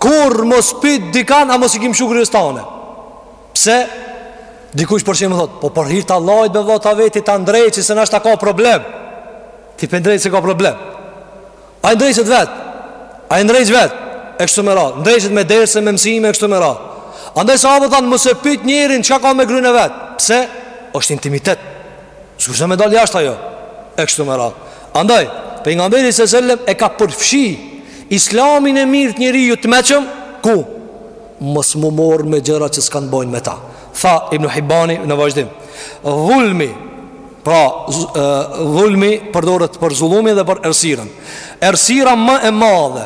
Kurrë mos pyt dikan A mos i ki mshu grues tane Pse Dikush për shembull thot Po për hir të Allahit be vlla ta veti ta ndreqi se nashta ka problem Ti po e ndreq se ka problem Ai ndreqet vet Ai ndreq vet E kështu me radhë Ndreqet me derse me mësime E kështu me radhë Andaj sahabët thanë Mos e pyt njerin çka ka me grun e vet Pse është intimitet S'kish me dalë jashtë ajo E kështu me radhë Andaj, pejgamberi selem e ka përfshi Islamin e mirë të njeriut të meçëm Ku? Mos mu marrë me gjëra që s'kanë të bojnë me ta Tha Ibn Hibani në vazhdim Dhulmi Pra, dhulmi përdoret për zullumin dhe për errësirën Errësira më e madhe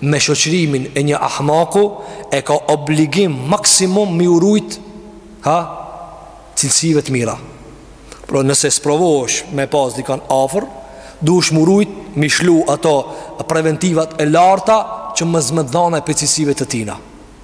me shoqërimin e një ahmaku e ka obligim maksimum mi u rujt tha cilësive të mira pra nëse sprovohesh me pas dikan afër duhesh mu rujt mi shlu ato preventivat e larta që mos me t'dhanë prej cilësive të tina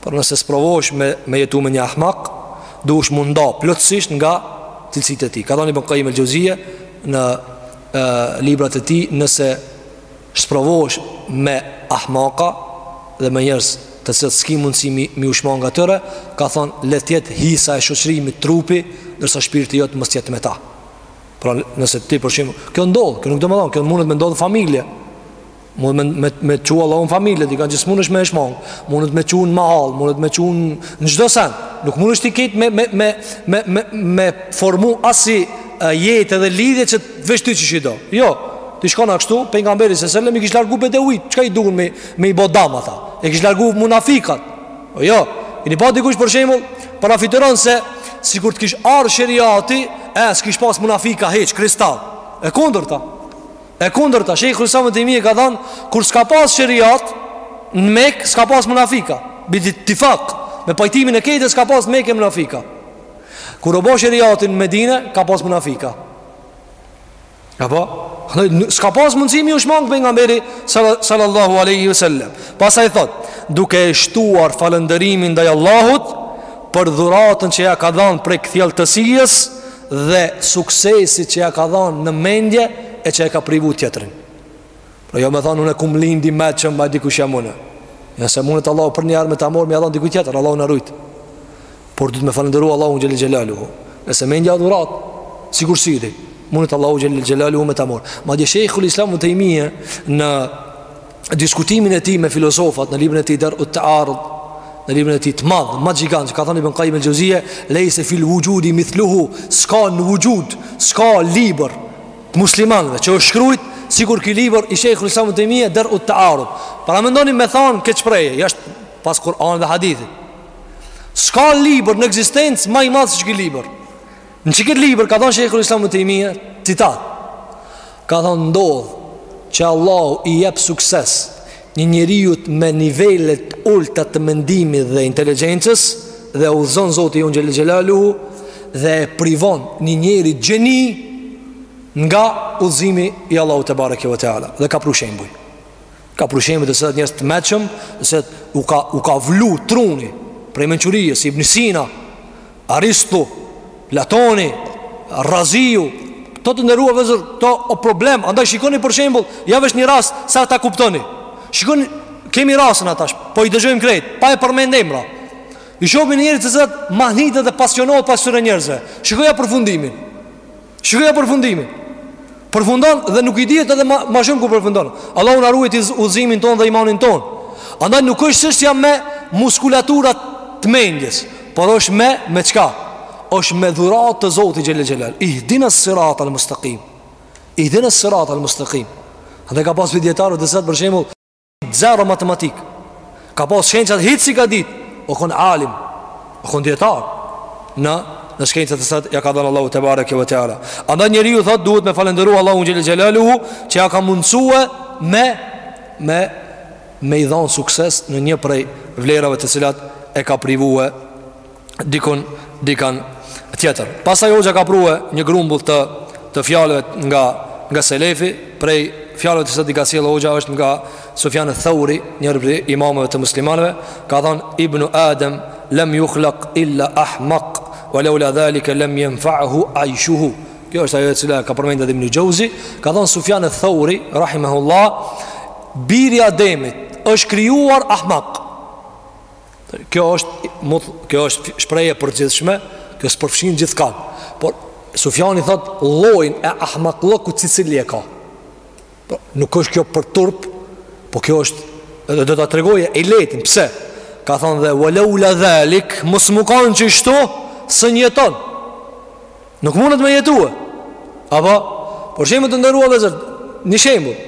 Por nëse sprovohesh me me jetu me një ahmak, duhesh mu nda plotësisht nga cilësitë e tij. Ka thënë Ibn Qayyim al-Jauziyje në e, librat e tij, nëse sprovohesh me ahmaka dhe me njerëz të cilët s'ki mundësi mi, mi u shmang atyre, ka thënë le të jetë hisa e shoqërimit trupi, ndërsa shpirti jot mos jetë me ta. Pra nëse ti për shembull, kjo ndodh, kjo nuk domethonë, kjo mundet me ndodhë n'familje. Mund me, me, me t'çu Allahu n'familje dikan që s'mundesh me e shmangë, mundet me t'çu n'mahallë, mundet me t'çu në çdo sen, nuk mundesh ti qitu me, me, me, me, me, me formu asi jetë edhe lidhje që të vështu qysh i do. Jo, t'i shkonte kështu, pejgamberi selem, i kish largu bedevitë, çka i duhen me, me i bo dam ata, i kish largu munafikat. O jo, e ni, po dikush për shembull, parafytyron se, sikur të kish ardh sheriati, e, s'kish pas munafika hiç, kristal, e kundërta. E kundërta, Shejhul Islam ibn Taymija ka thënë, kur s'ka pas sheriat në Mekë, s'ka pas munafika. Bil itifak, me pajtimin e krejtve s'ka pas në Mekë munafika. Kur u bo sheriati në Medinë, ka pas munafika. Apo, s'ka pas mundësi m'iu shmang pejgamberi sallallahu alaihi wasallam. Pastaj thotë, duke e shtuar falënderimin ndaj Allahut për dhuratën që ja ka dhanë prej kthjelltësisë, dhe suksesit që ja ka dhanë në mendje e që e ka privu tjetrin. Pra jo me thonë, unë kom lind i meçëm dikush jam unë. Ngase mundet Allahu për një herë me ta marrë, me ja dhanë dikujt tjetër, Allahu na ruajtë. Por duhet me falënderu Allahun xhele xhelaluhu. Ngase mendja dhuratë, sikur syri, mundet Allahu xhele xhelaluhu me ta marrë. Madje Shejhul Islam ibn Taymija në diskutimin e tij me filozofat në librin e tij Dar ut-Ta'arud, në librin e tij të madh, ma gjigant, ka thënë Ibn Qayyim al-Jawziyya, "Laysa fil wujudi mithluhu", s'ka në wujud, s'ka libër të muslimanëve që është shkruajt sikur ky libër i Sheikhul Islam ibn Taymija Dar ut-Ta'arud. Paramendoni me thonë këtë shprehje, jashtë pas Kur'anit dhe hadithit. S'ka libër në ekzistencë ma i madh se ky libër. Në qët libër ka thonë Shejhul Islam ibn Taymija, citat, ka thonë ndodh që Allahu i jep sukses një njeriut me nivele t'ulta të mendimit dhe inteligjencës dhe e udhëzon Zoti ynë xhele xhelaluhu dhe e privon një njeri gjeni nga udhëzimi i Allahut tebareke ve teala dhe ka pru shembuj ka pru shembuj të cilët njerëz të meçëm të cilët u ka, u ka vlu truni prej mençurisë Ibn Sina Aristu, Platoni, Raziu, këto të nderuar vllezër, këto o problem, andaj shikoni për shembul, ja veç një rast, sa ta kuptoni. Shikoni, kemi rastin tash, po i dëgjojmë krejt, pa i përmend emra. I shohim njerëz të cilët mahniten dhe pasionohen pas atyre njerëzve. Shikoja përfundimin. Shikoja përfundimin. Përfundon dhe nuk i dihet edhe ma shumë ku përfundon. Allahu na ruajtë udhëzimin tonë dhe imanin tonë. Andaj nuk është çështja me muskulatura të mendjes, por është me me çka? Është me dhuratë të Zotit xhele xhelal. Ihdina sirata al-mustaqim. Ihdina sirata al-mustaqim. Andaj ka pas dijetarë të cilët për shembull zero matematikë Ka pas shkencat hiç s'i ka ditë O kon alim O kon dijetar Në në shkencat të cilat Ja ka dhënë Allahu tebareke ve teala Andaj njeriu thotë duhet me falënderu Allahun xhele xhelaluhu Që ja ka mundësue me Me Me i dhanë sukses në një prej vlerave të cilat E ka privue dikun dikan tjetër. Pastaj hoxha ka pru një grumbull të të fjalëve nga nga selefi, prej fjalëve të cilat i ka sjellë hoxha është nga Sufjan e Thauri, njëri prej imamëve të muslimanëve, ka thonë Ibnu Adem, lem jukhlak illa ahmak, wa leula dhalike lem jenfa'hu ajshuhu. Kjo është ajo e cila ka përmendë edhe Ibn Xheuzi, ka thonë Sufjan e Thauri, rahimehullah, biri i Ademit është krijuar ahmak. Kjo është, mut, kjo është shprehje e përgjithshme, kjo s'përfshin gjithkënd. Por, Sufjani thot, llojin e ahmakllëkut secili e ka. Po, nuk është kjo për turp, po kjo është, edhe do ta tregojë iletin, pse? Ka thonë dhe, ue leula dhalik, mos me kanë qështu, s'un jeton. Nuk mundet me jetue. Apo, por shembull të nderuar vëllezër, një shembull.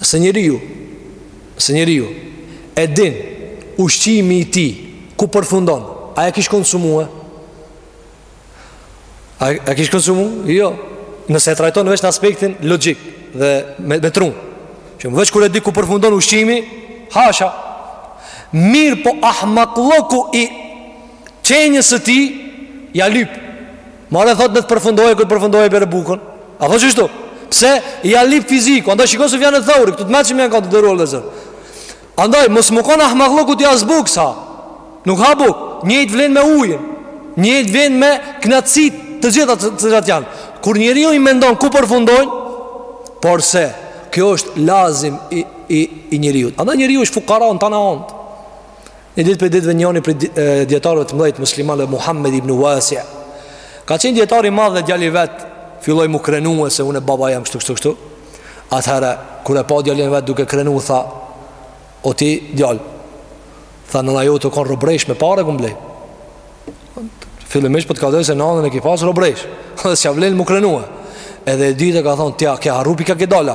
Nëse njeriu, nëse njeriu e din ushqimi i tij ku përfundon, a e kish konsumue? A e kish konsumu? Jo. Nëse e trajton veç në aspektin logjik dhe me me trun. Që ma veç kur e di ku përfundon ushqimi, hasha. Mirëpo ahmaklloku i qenjës së tij ja lyp. More thot le të përfundojë ku t'përfundojë bjere bukën. A thot qështu? Pse ja lyp fiziku? Andaj shiko Sufjan e Thauri, këtu te mençuria ka të nderuar vllezër. Andaj mos me kon ahmaklloku ti as bukë s'ha. Nuk ha buk, njëjt vlen me ujin. Njëjt vlen me knaqsitë të gjitha të cilat janë. Kur njeriu i mendon ku përfundojnë, porse kjo është lazim i i i njeriut. Andaj njeriu është fukara n'tana anët. Një ditë prej ditëve njëni prej dijetarëve të mdhejtë muslimanë Muhammed ibn Uasja Ka qenë dijetar i madhë dhe djali vetë Filloi m'u krenue se unë babai jam kështu kështu kështu Atëherë, kur e pa djalin e vet duke u krenu Tha, o ti djali Tha nana jote u konë robresh me pare e kem blejtë Fillimisht prej po të kallxoj se nanën e ki pasë robresh Dhe s'ja vlen m'u krenue Edhe e dyta ka thonë, ti a ke harru pi ka ke dalë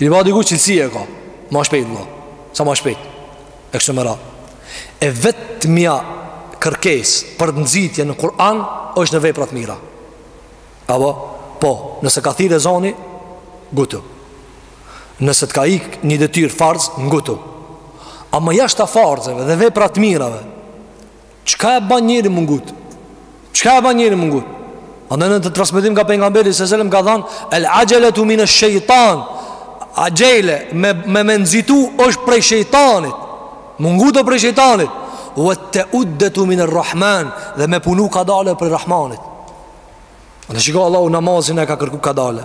Li va diku cilësi e ka Ma shpejt vlla Sa ma shpejt E kështu me radhë E vetmja kërkes Për nxitje në Kur'an është në veprat e mira Apo Po Nëse ka thirrë ezoni Ngutu Nëse të ka ik një detyr farz Ngutu Ama jashta farzeve dhe veprat e mirave Çka e ban njerin m'u ngut? Çka e ban njerin m'u ngut? Andaj në atë transmetim nga pejgamberi sallallahu alajhi wasallam ka thënë el axheletu min ash-shaytan. Axhele me me me nxitu është prej shejtanit. M'u ngut o prej shejtanit. Wa ta'uddatu min ar-rahman dhe me punu kadale prej Rahmanit. Andaj shiko Allahu namazin e ka kërku kadale.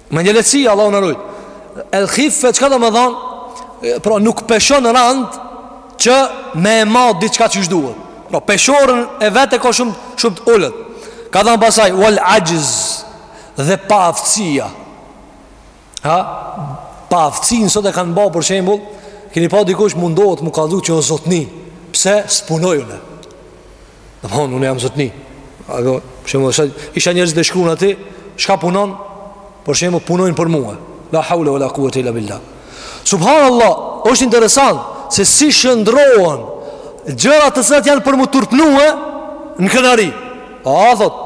Mendjelehtësi, Allahu na rujt El khife, çka do me than Pra nuk peshon rand Që me e ma diçka qysh duhet Pra peshoren e vet e ka shumë, shumë të ulët Ka than pastaj Wal ajz Dhe paaftësia Ha Paaftësinë sot e kanë ba për shembull Kini pa dikush mundohet mu kallzu që o zotni Pse s'punoj unë Domethon, unë jam zotni Apo, shembull I sheh njerëzit e shkrun aty Çka punon Për shembull punojnë për mua La haule wa la kuwete ila billah Subhan Allah është interesant Se si shndërrohen Gjërat të cilat janë për mu turpnue Në krenari A, thot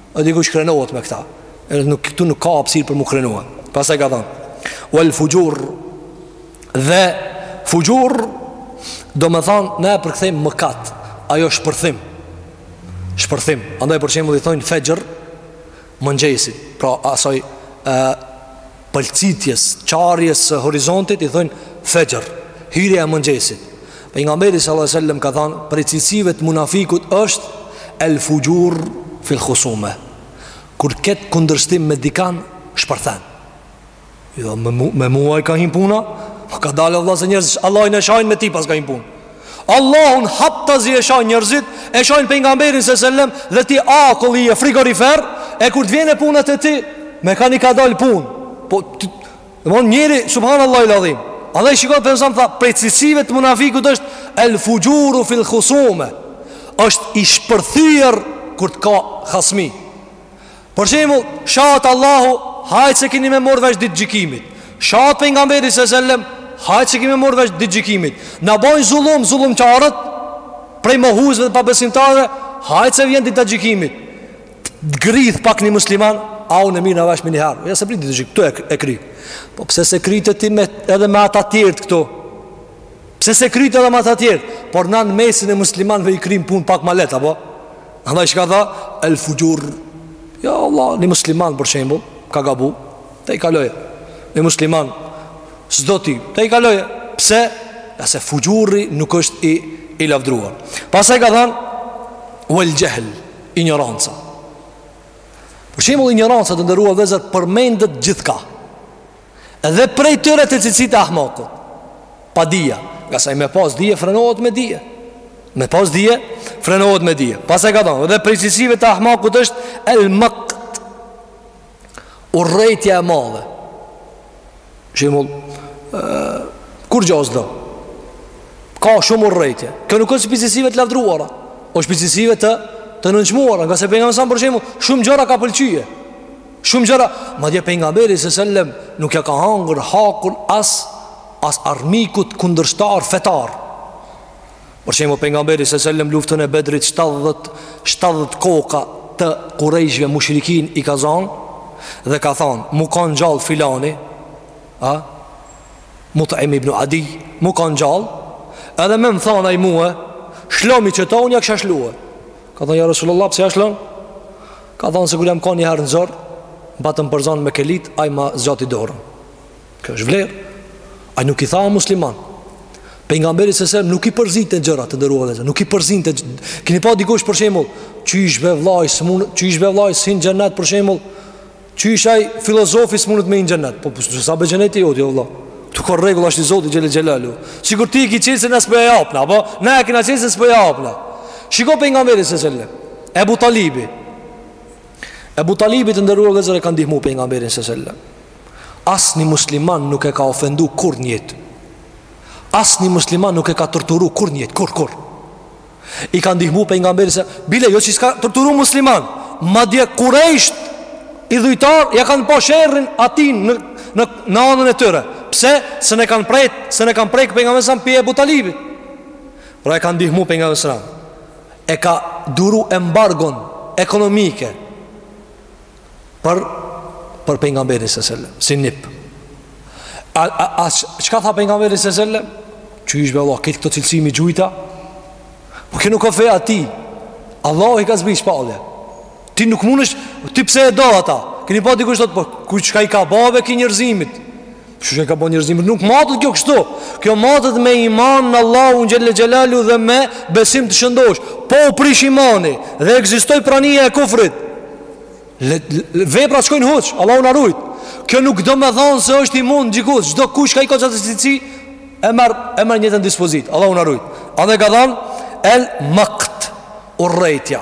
Dhe dikush krenohet me këta Edhe nuk, këtu nuk ka hapsirë për mu krenue Pastaj ka than Wal fujur Dhe fujur Domethan Ne e përkëthejmë mëkat Ajo shpërthim Shpërthim Andaj për shembull i thojnë fejr Mëngjesit Pra asaj e, pëlcitjes, qarjes së horizontit i thonë fejr, hyrja e mëngjesit. Pejgamberi sallallahu alajhi wasallam ka thënë prej cilësive të munafikut është el fujur fil khusume. Kur ket kundërshtim me dikan, shpërthen. Jo me, me mua i ka hin puna, po kadalë vëlla se njerëzit Allahun e shajnë me ti paska hin punë. Allahun haptazi e shajnë njerëzit, e shajnë pejgamberin se selam dhe ti akull e frigorifer, e kur të vjen puna te ti, me kan i ka dal pun. Po domthon njëri subhanallahu eladhim. Andaj shiko pejgamberi tha prej cilësive të munafikut është el fujuru fil khusuma. Është i shpërthyer kur të ka hasmi. Për shembull, shahet Allahu, hajt se keni me marr vesh ditë gjykimit. Shahet pejgamberi sallallahu alajhi wasallam, hajt se keni me marr vesh ditë gjykimit. Na bojn zullum zullumqarët prej mohusve dhe pabesimtarëve, hajt se vjen dita e gjykimit. Grith pak një musliman, a unë mirrna vesh menjëherë. Ja s'e prit ditë gjykimit, ktu e, e kry. Po pse s'e kryte ti me edhe me ata të tjerë këtu? Pse s'e kryte edhe me ata tjerë Por na në mesin e muslimanve i kryjmë pun pak ma leht Apo? Andaj çka tha? El fugjur Jo vëlla, një musliman për shembull Ka gabu Tejkaloje Një musliman S'do ti Tejkaloje Pse? Ja se fugjuri nuk është i, i lavdëruar Pastaj ka than Uel gjehl Injoranca Për shembull injoranca të nderuar vëllezër Përmendet gjithka Edhe prej tyre te cilësitë e ahmakut Padija Ngase ai me pas dije frenohet me dije Me pas dije frenohet me dije Pastaj ka thonë Dhe prej cilësive të ahmakut është El makt Urrejtja e madhe Shembull Kurgjo s'do Ka shumë urrejtje Kjo nuk është prej cilësive të lavdëruara po është prej cilësive të Të nënçmuara Ngase pejgamberi për shembull Shumë gjëra ka pëlqye Shumë gjëra, madje pejgamberi s.a.s. nuk ja ka hangër hakun as as armikut kundërshtar fetar. Për shembull pejgamberi s.a.s. luftën e Bedrit 70 70 koka të kurejshve mushrikin i ka zon dhe ka thon, m'u kan gjall filani, a? Mut'im ibn Adi, m'u kan gjall, edhe me m'than ai mua, shlomi qeta unë ja kisha shlue. Ka thon ja Resulullah pse ja shlon? Ka thonë se kur jam kan një herë në zor, patën më përzanë mekelit, ai ma zgjati dorën. Kjo është vlerë. Ai nuk ishte musliman. Pejgamberi s.a.s. nuk i përzinte gjërat të nderuar vëllezër. Nuk i përzinte gjërat. Kini pa dikush për shemull, qysh be vlla ai s'mund, qysh be vlla ai s'hin n'xhennet për shemull, qysh aj filozofi s'mundet me hi n'xhennet. Po, përse po, s'a be xhenneti joti, o vlla. Ktu ka rregull, ashtë i Zotit xhelle xhelaluhu. Sikur ti i ki qenë se nësë për e apna, po, ne e kina qenë se nësë për e apna. Shiko pejgamberi s.a.s. Ebu Talibi Ebu Talibi të nderuar vëllezër e ka ndihmu pejgamberin s.a.s. Asnjë musliman nuk e ka ofendu kurr n'jetë Asnjë musliman nuk e ka torturu kurr n'jetë Kurr, kurr I ka ndihmu pejgamberin s.a.s. Bile, jo që s'ka torturu musliman Madje kurejsht idhujtarë, ja kanë pa sherrin atij në, në, në anën e tyre Pse, se ne kanë prek Se ne kanë prek pejgamberin s.a.s. prej Ebu Talibit Pra e ka ndihmu pejgamberin s.a.s. e ka duru embargon ekonomike për për pejgamberin sallallahu alajhi wasallam, si nip. A a a çka tha pejgamberi sallallahu alajhi wasallam? Qysh be vlla, këtë këto cilësi m'i gjujt a? Po ky nuk ka fe. Atij Allahu i ka zbrit shpallje. Ti nuk mundesh, ti pse e do ata? Keni pa dikush thot po, ky çka i ka ba be ky njerzimit? Çka çka i ka ba be njerzimit? Nuk matet kjo kështu. Kjo matet me iman në Allahun xhelle xhelaluhu dhe me besim të shëndosh. Po u prish imani dhe ekzistoi prania e kufrit. Le, le, vepra shkojnë huq, Allahu na rujt. Kjo nuk domethonë se është imun gjithkush, çdokush ka i ka qatë si e merr merr t'njëjtën dispozitë, Allahu na rujt. A dhe ka thonë, el makt, urrejtja.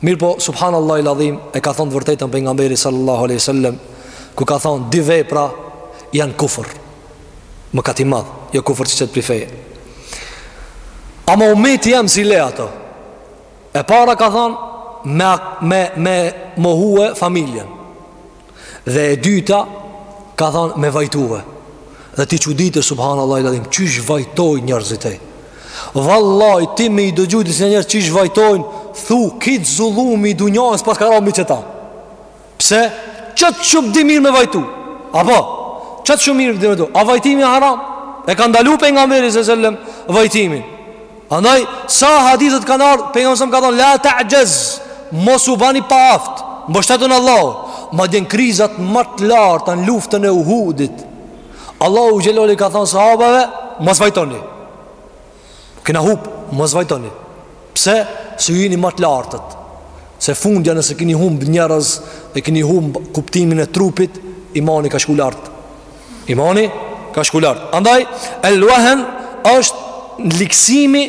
Mirëpo, subhanallahil adhim, e ka thonë të vërtetën pejgamberi sallallahu aleyhi sallem, ku ka thonë, dy vepra janë kufër, mëkat i madh, jo kufër që t'qet prej feje. Ama umeti jem s'i le ato, e para ka thonë, me, me, me mohue familjen. Dhe e dyta Ka thonë me vajtue Dhe ti çudite subhanallahil adhim Qysh vajtojn njerzit e Vallahi ti me i dëgju disa njerëz qysh vajtojnë Thu gjith zullumi i dunjasë paska ra mi qeta Pse Qëtë shumë di mirë me vajtu Apo Qëtë shumë mirë di me vajtu A vajtimi haram E ka ndalu pejgamberi s.a.s. vajtimin Andaj sa hadithet kanë ardhur pejgamberi sallallahu ka thonë la ta'jaz mos u bani pa aft mbështetu n'Allahun madje n'krizat më të larta në luftën e Uhudit Allahu xhelali i ka thonë sahabeve mos vajtoni kena hup mos vajtoni pse se ju jeni më të lartët se fundja nëse keni humb njerëz e keni humb kuptimin e trupit imani ka shku lart Imani ka shku lart. Andaj el wehn është ligsimi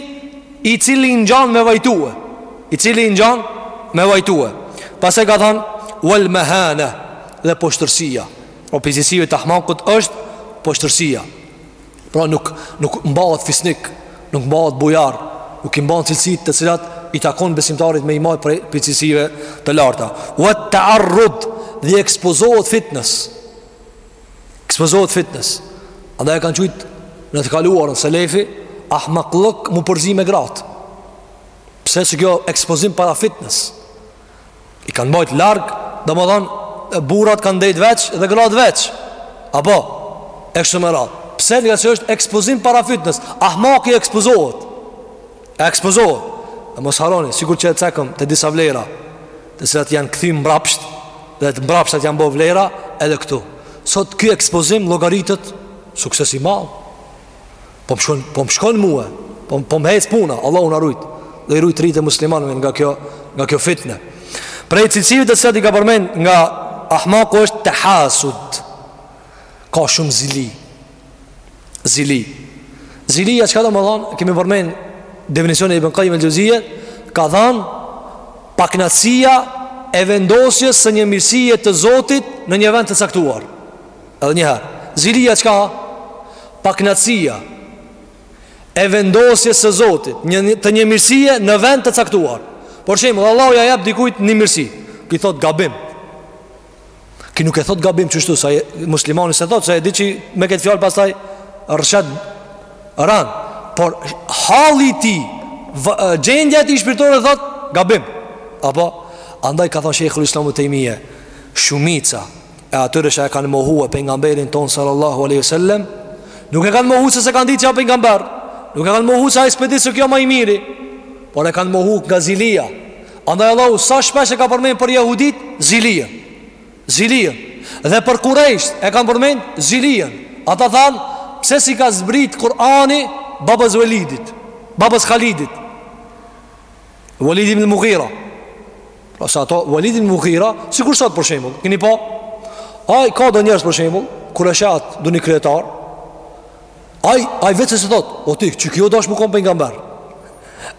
i cili i ngjan me vajtue, i cili i ngjan me vajtue. Pastaj ka thënë wal mahana dhe poshtërsia. Po prej cilësive të ahmakut është poshtërsia. Pra nuk nuk mbahet fisnik, nuk mbahet bujar, nuk i mban cilësitë të cilat i takon besimtarit me i majt prej cilësive të larta. Wat ta'arrud dhe i ekspozohet fitnes. Ekspozohet fitnes Andaj e kanë qujtë në të kaluarën selefi ahmakllëk m'u përzi me gratë Pse se kjo ekspozim para fitnes I kanë mbajt larg domethanë burrat kanë ndejt veç dhe gratë veç Apo e kështu me radhë Pse ngase është ekspozim para fitnes Ahmaki ekspozohet I ekspozohet E mos harroni, sikur që e cekëm te disa vlera Të cilat janë kthy mbrapsht Dhe të mbrapshtat janë bo vlera Edhe këtu Sot ky ekspozim llogaritet Sukses i madh Po më shkon, po më shkon mue Po, po më hec puna Allahu na rujt Dhe i rujt t'rijt e muslimanëve nga kjo, nga kjo fitne Prej cilësive të cilat i ka përmen nga Ahmaku është tehasud Ka shumë zili Zili Zilija çka domethanë Kemi përmen definicionin e Ibn Kajim el Xheuzije Ka thanë Paknaqësia e vendosjes Së një mirësie të zotit Në një vend të caktuar Edhe njëherë Zilija çka Paknaqësia E vendosjes së zotit një, Të një mirësie në vend të caktuar Për shembull Allahu ia jep dikujt një mirësi Ky thot gabim Ky nuk e thot gabim qështu se muslimani s'e thot se e di që me këtë fjalë pastaj rrëshqet rand Por hali i tij Gjendja e tij shpirtore thot Gabim Apo Andaj ka thonë Shejhul Islam Ibn Tejmije Shumica E atyre që e kanë mohue pejgamberin ton Sallallahu aleyhi sallem Nuk e kanë mohu se s'e kanë dit që a pejgamber Nuk e kanë mohu se ai s'po e dit se kjo ma i miri Por e kanë mohu nga zilia Andaj Allahu sa shpesh e ka përmend për jehudit zilijen. Zilijen. Dhe për kurejsh e ka përmend zilijen. Ata thanë, pse s'i ka zbrit Kur'ani babës Velidit, babës Khalidit. Velid ibn Mughira. Pra sa ato, Velid ibn Mughira, sikur sot për shembull, keni po? Ai ka do njerëz për shembull, kur e sheh atë du një kryetar, Ai ai vetë se se thotë, o ti, qe kjo dash m'u kon pejgamber.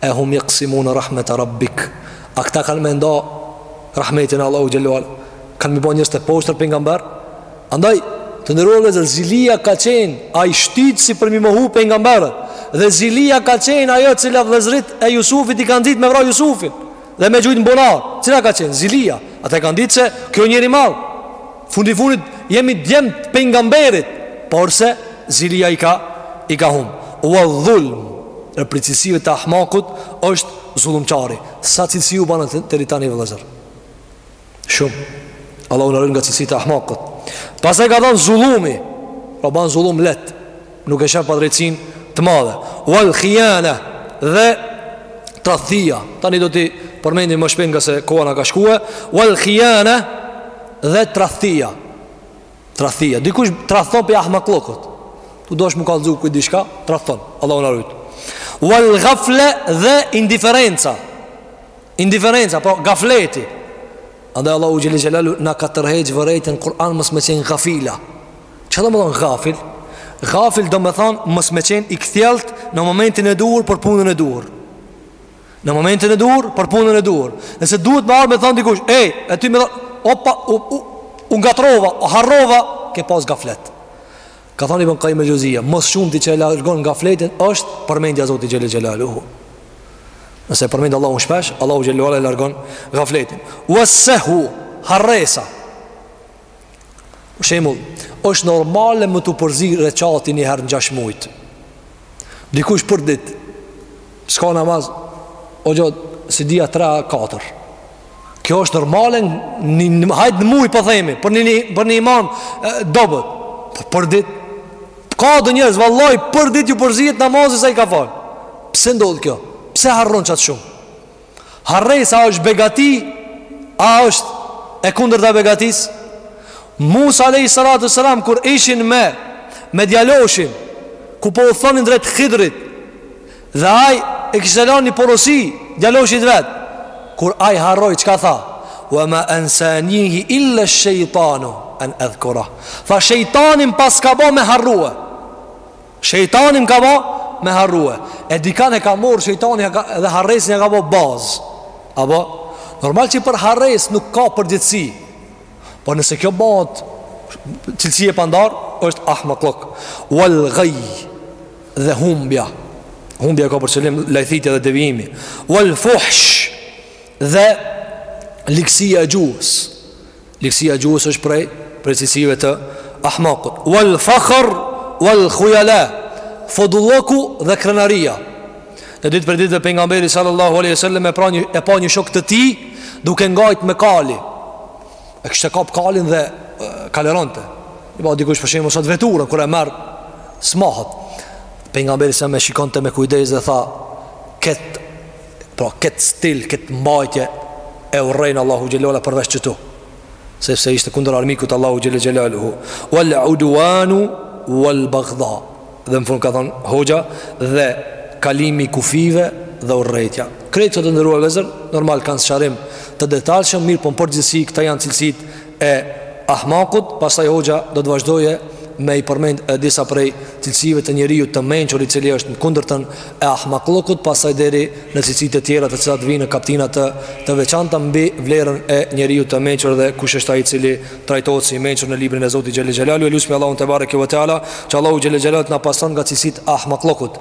E hum yaqsimun rahmete rabbik. A këta kanë me nda rahmetin Allahu xhelalu. Kanë me ba njerëz të poshtër pejgamber. Andaj të nderuar vëllezër zilia ka qenë ai shtytësi për mi mohu pejgamberët. Dhe zilia ka qenë ajo e cila vëllezërit e Jusufit i ka nxitë me vra Jusufin dhe me gjujtë në bunar. Cila ka qenë zilia? Ata kanë ditë se kjo njeri i madh. Fundi fundit jemi djem pejgamberit, porse zilia i ka i ka humb. Wa dhulm, e prej cilësive të ahmakut është zullumqari. Sa cilësi u banë deri tani vëllezër? Shumë. Allahu na rujt nga cilësitë e ahmakut. Pastaj ka thanë zullumi, pra ban zullum leht. Nuk e shef padrejtësinë të madhe. Wal khiyana dhe tradhtia. Tani do t'i përmendim më shpejt ngase koha na ka shkuar. Wal khiyana dhe tradhtia. Tradhtia. Dikush tradhton prej ahmakllëkut. Tu dashtë me kallzu diçka, tradhton. Allahu na rujt. Wal ghafla dhe indiferenca. Indiferenca, po gafleti. Andaj Allahu xhelle xhelaluhu na ka tërheq vërejtjen në Kur'an mos me qenë gafila. Çka do me thonë gafil? Gafil do me thonë mos me qenë i kthjellt në momentin e duhur për punën e duhur Në momentin e duhur për punën e duhur Nëse duhet me ardh me thonë dikush Ej, e ty me thonë Opa, u, u, u ngatrrova, u harrova Ke pas gaflet Ka thanë Ibn Kajim el-Xhevzije Më së shumti që e largon gafletin është përmendja Zotit xhelle xhelaluhu Nëse përmend Allahun shpesh Allahu xhelle xhelaluhu e largon gafletin Wes-sehu, harresa Shembull, është normale me t'u përzi reqati një herë në gjashtë mujt. Dikush për ditë, s'ka namaz, o Zot, s'i dija 3-4. Kjo është normale, hajt në muj po po themi, për një, për një iman të dobët. Po, për ditë, ka do njerëz, vallaj, për ditë ju përzihet namazi sa i ka falë. Pse ndodhë kjo? Pse harron qatë shumë? Harresa është begati A është e kundërta e begatisë Musa alejhi salatu selam Kur ishin me Me djaloshin Ku po udhtonin drejt Hidrit Dhe ai i kishte lan një porosi Djaloshit vet Kur ai harroi çka tha Wa ma ensanihi illa shejtanu An edhkurah Tha shejtani m'paska bo me harrue Shejtani m'ka ba me harrue E dikan e ka marr shejtani dhe harresën e ka ba bazë Apo Normal që për harresë nuk ka përgjegjsi Po nëse kjo bahet Cilësi e pandarë është ahmakllëk Wal gaj Dhe humbja Humbja ka për qëllim lajthitja dhe devijimi Wal fuhsh Dhe Ligësia e gjuhës Ligësia e gjuhës është prej prej cilësive të ahmakut. Wal fakhr wal khuyala. Fodullëku dhe krenaria. Një ditë prej ditëve pejgamberi sallallahu alaihi wasallam e pa një shok të tij duke ngajt me kali. E kishte kap kalin dhe kaleronte. Si dikush për shembull sot veturën kur e merr s'mahet. Pejgamberi s.a.v.s. e shikonte me kujdes dhe tha ket Po ket stil, ket mbajtje e urren Allahu xhel xhelalu përveç qëtu. Sepse ishte kundër armikut Allahut xhel xhelaluhu. Wal uduanu wal bagdha. Dhe në fund ka thonë hoxha dhe kalimi i kufijve dhe urrejtja. Krejt këto të nderuar vllezër, normal kanë sqarim të detalshëm, mirë po në përgjithsi këta janë cilësit e ahmakut, pastaj hoxha do të vazhdojë me i përmend disa prej cilësive të njeriut të mençur i cili është në kundërtën e ahmakllëkut, pastaj deri në cilësitë e tjera të cilat vijnë në kaptina të veçanta mbi vlerën e njeriut të mençur dhe kush është ai i cili trajtohet si i mençur në librin e Zotit xhel xhelalu e lusmi Allahun tebareke ve teala që Allahu xhel xhelalu të na pastron nga cilësitë e ahmakllëkut